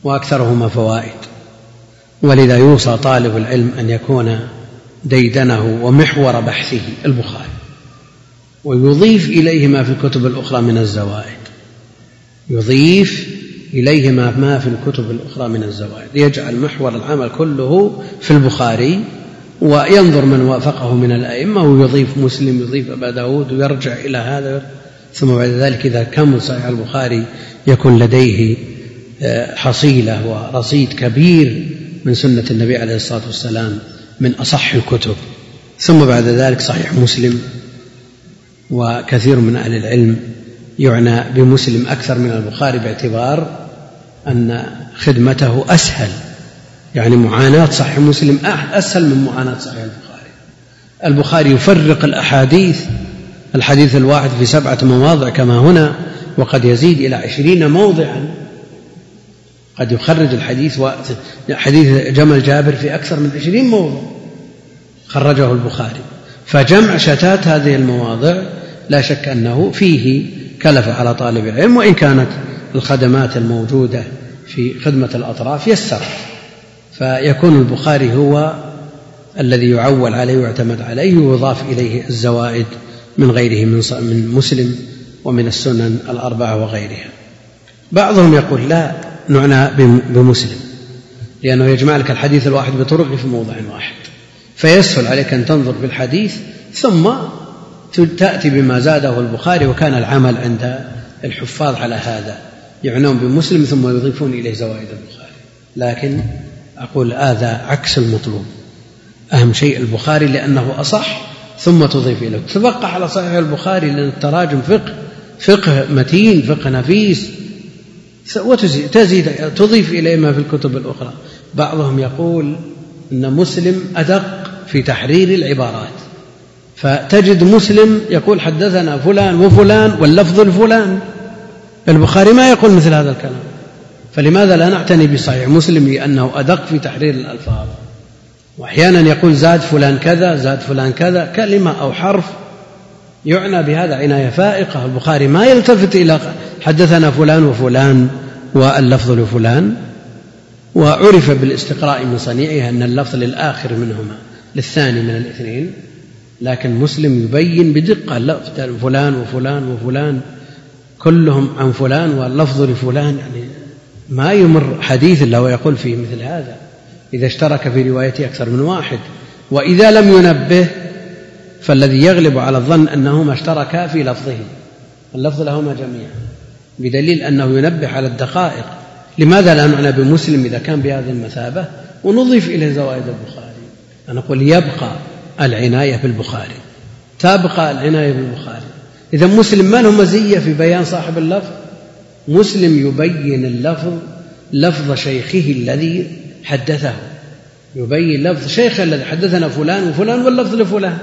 وأكثرهما فوائد. ولذا يوصى طالب العلم أن يكون ديدنه ومحور بحثه البخاري ويضيف إليه ما في الكتب الأخرى من الزوائد. يضيف إليه ما, ما في الكتب الأخرى من الزوائد. يجعل محور العمل كله في البخاري وينظر من وافقه من الأئمة ويضيف مسلم يضيف أبا داود ويرجع إلى هذا. ثم بعد ذلك إذا كمل صحيح البخاري يكون لديه آه، حصيلة ورصيد كبير من سنة النبي عليه الصلاة والسلام من أصح الكتب. ثم بعد ذلك صحيح مسلم وكثير من أهل العلم. يعنى بمسلم أكثر من البخاري باعتبار أن خدمته أسهل. يعني معاناة صحيح مسلم أسهل من معاناة صحيح البخاري. البخاري يفرق الأحاديث الحديث الواحد في سبعة مواضع كما هنا وقد يزيد إلى عشرين موضعا. قد يخرج الحديث حديث جمل جابر في أكثر من عشرين موضع. خرجه البخاري. فجمع شتات هذه المواضع لا شك أنه فيه كلف على طالب العلم وإن كانت الخدمات الموجودة في خدمة الأطراف يسر. فيكون البخاري هو الذي يعول عليه ويعتمد عليه ويضاف إليه الزوائد من غيره من من مسلم ومن السنن الأربعة وغيرها. بعضهم يقول لا نعنى بمسلم لأنه يجمع لك الحديث الواحد بطرق في موضع واحد. فيسهل عليك أن تنظر في الحديث ثم تأتي بما زاده البخاري وكان العمل عند الحفاظ على هذا يعنون بمسلم ثم يضيفون إليه زوائد البخاري. لكن أقول هذا عكس المطلوب. أهم شيء البخاري لأنه أصح ثم تضيف إليه. تبقى على صحيح البخاري لأن التراجم فقه فقه متين فقه نفيس. وتزيد تزيد تضيف إليه ما في الكتب الأخرى. بعضهم يقول أن مسلم أدق في تحرير العبارات. فتجد مسلم يقول حدثنا فلان وفلان واللفظ الفلان. البخاري ما يقول مثل هذا الكلام. فلماذا لا نعتني بصحيح مسلم لأنه أدق في تحرير الألفاظ؟ وأحيانا يقول زاد فلان كذا زاد فلان كذا. كلمة أو حرف يعنى بهذا عناية فائقة. البخاري ما يلتفت إلى حدثنا فلان وفلان واللفظ لفلان. وعرف بالاستقراء من صنيعه أن اللفظ للآخر منهما للثاني من الاثنين. لكن مسلم يبين بدقة فلان وفلان وفلان كلهم عن فلان واللفظ لفلان يعني ما يمر حديث إلا ويقول فيه مثل هذا. إذا اشترك في روايته أكثر من واحد. وإذا لم ينبه فالذي يغلب على الظن أنهما اشتركا في لفظه. اللفظ لهما جميعا. بدليل أنه ينبه على الدقائق. لماذا لا نعنى بمسلم إذا كان بهذه المثابة؟ ونضيف إليه زوائد البخاري. أنا أقول يبقى. العناية بالبخاري تبقى العناية بالبخاري. إذا مسلم ما له مزية في بيان صاحب اللفظ؟ مسلم يبين اللفظ لفظ شيخه الذي حدثه. يبين لفظ شيخه الذي حدثنا فلان وفلان واللفظ لفلان.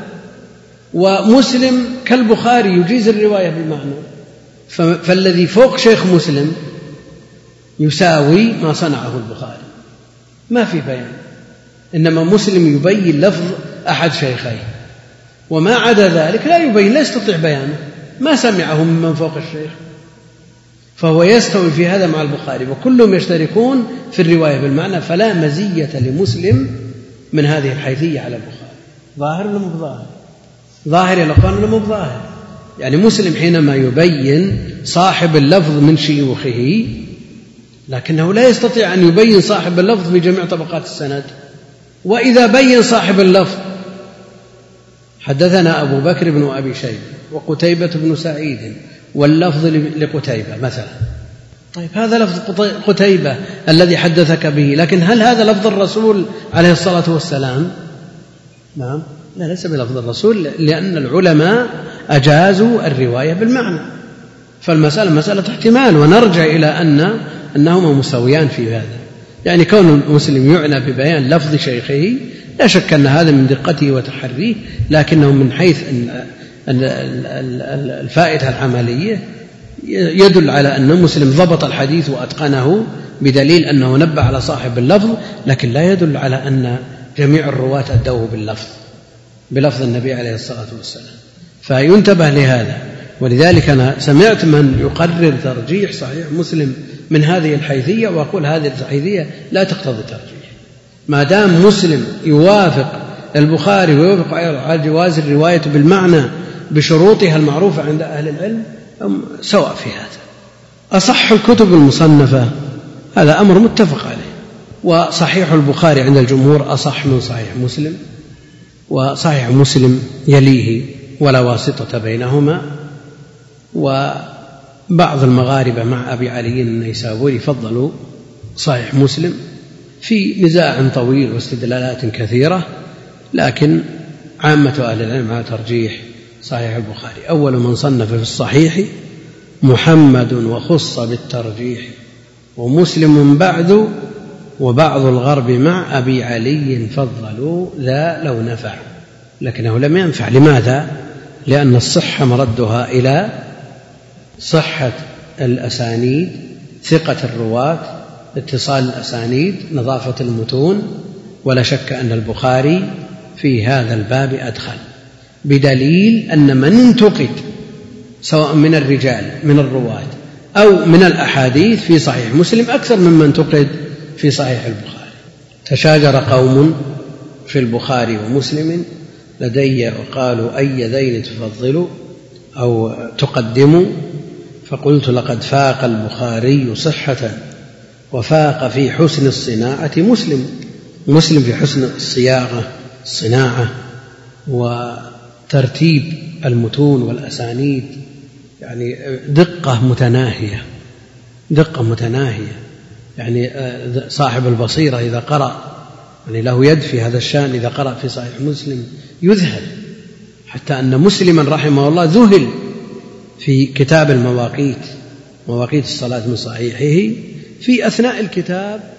ومسلم كالبخاري يجيز الرواية بالمعنى. فالذي فوق شيخ مسلم يساوي ما صنعه البخاري. ما في بيان. إنما مسلم يبين لفظ أحد شيخيه وما عدا ذلك لا يبين لا يستطيع بيانه. ما سمعه ممن فوق الشيخ. فهو يستوي في هذا مع البخاري وكلهم يشتركون في الرواية بالمعنى فلا مزية لمسلم من هذه الحيثية على البخاري. ظاهر ولا ظاهر ظاهر يا إخوان ولا ظاهر يعني مسلم حينما يبين صاحب اللفظ من شيوخه لكنه لا يستطيع أن يبين صاحب اللفظ في جميع طبقات السند. وإذا بين صاحب اللفظ حدثنا أبو بكر بن أبي شيبة وقتيبة بن سعيد واللفظ لقتيبة مثلا. طيب هذا لفظ قتيبة الذي حدثك به لكن هل هذا لفظ الرسول عليه الصلاة والسلام؟ نعم. لا ليس بلفظ الرسول لأن العلماء أجازوا الرواية بالمعنى. فالمسألة مسألة احتمال ونرجع إلى أن أنهما مساويان في هذا. يعني كون المسلم يعنى ببيان لفظ شيخه لا شك أن هذا من دقته وتحريه لكنه من حيث الفائدة العملية يدل على أن مسلم ضبط الحديث وأتقنه بدليل أنه نبه على صاحب اللفظ لكن لا يدل على أن جميع الرواة أدوه باللفظ بلفظ النبي عليه الصلاة والسلام. فينتبه لهذا. ولذلك أنا سمعت من يقرر ترجيح صحيح مسلم من هذه الحيثية وأقول هذه الحيثية لا تقتضي ترجيح. ما دام مسلم يوافق البخاري ويوافق على جواز الرواية بالمعنى بشروطها المعروفة عند أهل العلم سواء في هذا. أصح الكتب المصنفة؟ هذا أمر متفق عليه. وصحيح البخاري عند الجمهور أصح من صحيح مسلم وصحيح مسلم يليه ولا واسطة بينهما. وبعض المغاربة مع أبي علي النيسابوري فضلوا صحيح مسلم. في نزاع طويل واستدلالات كثيرة لكن عامة أهل العلم على ترجيح صحيح البخاري. أول من صنف في الصحيح محمد وخص بالترجيح ومسلم بعد وبعض الغرب مع أبي علي فضلوا ذا لو نفع. لكنه لم ينفع. لماذا؟ لأن الصحة مردها إلى صحة الأسانيد ثقة الرواة اتصال الأسانيد نظافة المتون ولا شك أن البخاري في هذا الباب أدخل. بدليل أن من انتقد سواء من الرجال من الرواة أو من الأحاديث في صحيح مسلم أكثر ممن انتقد في صحيح البخاري. تشاجر قوم في البخاري ومسلم لدي وقالوا أي ذين تفضل أو تقدم؟ فقلت لقد فاق البخاري صحة وفاق في حسن الصناعة مسلم. مسلم في حسن الصياغة الصناعة و ترتيب المتون والأسانيد. يعني دقة متناهية دقة متناهية. يعني آه، صاحب البصيرة إذا قرأ يعني له يد في هذا الشأن إذا قرأ في صحيح مسلم يذهل. حتى أن مسلما رحمه الله ذهل في كتاب المواقيت مواقيت الصلاة من صحيحه. في أثناء الكتاب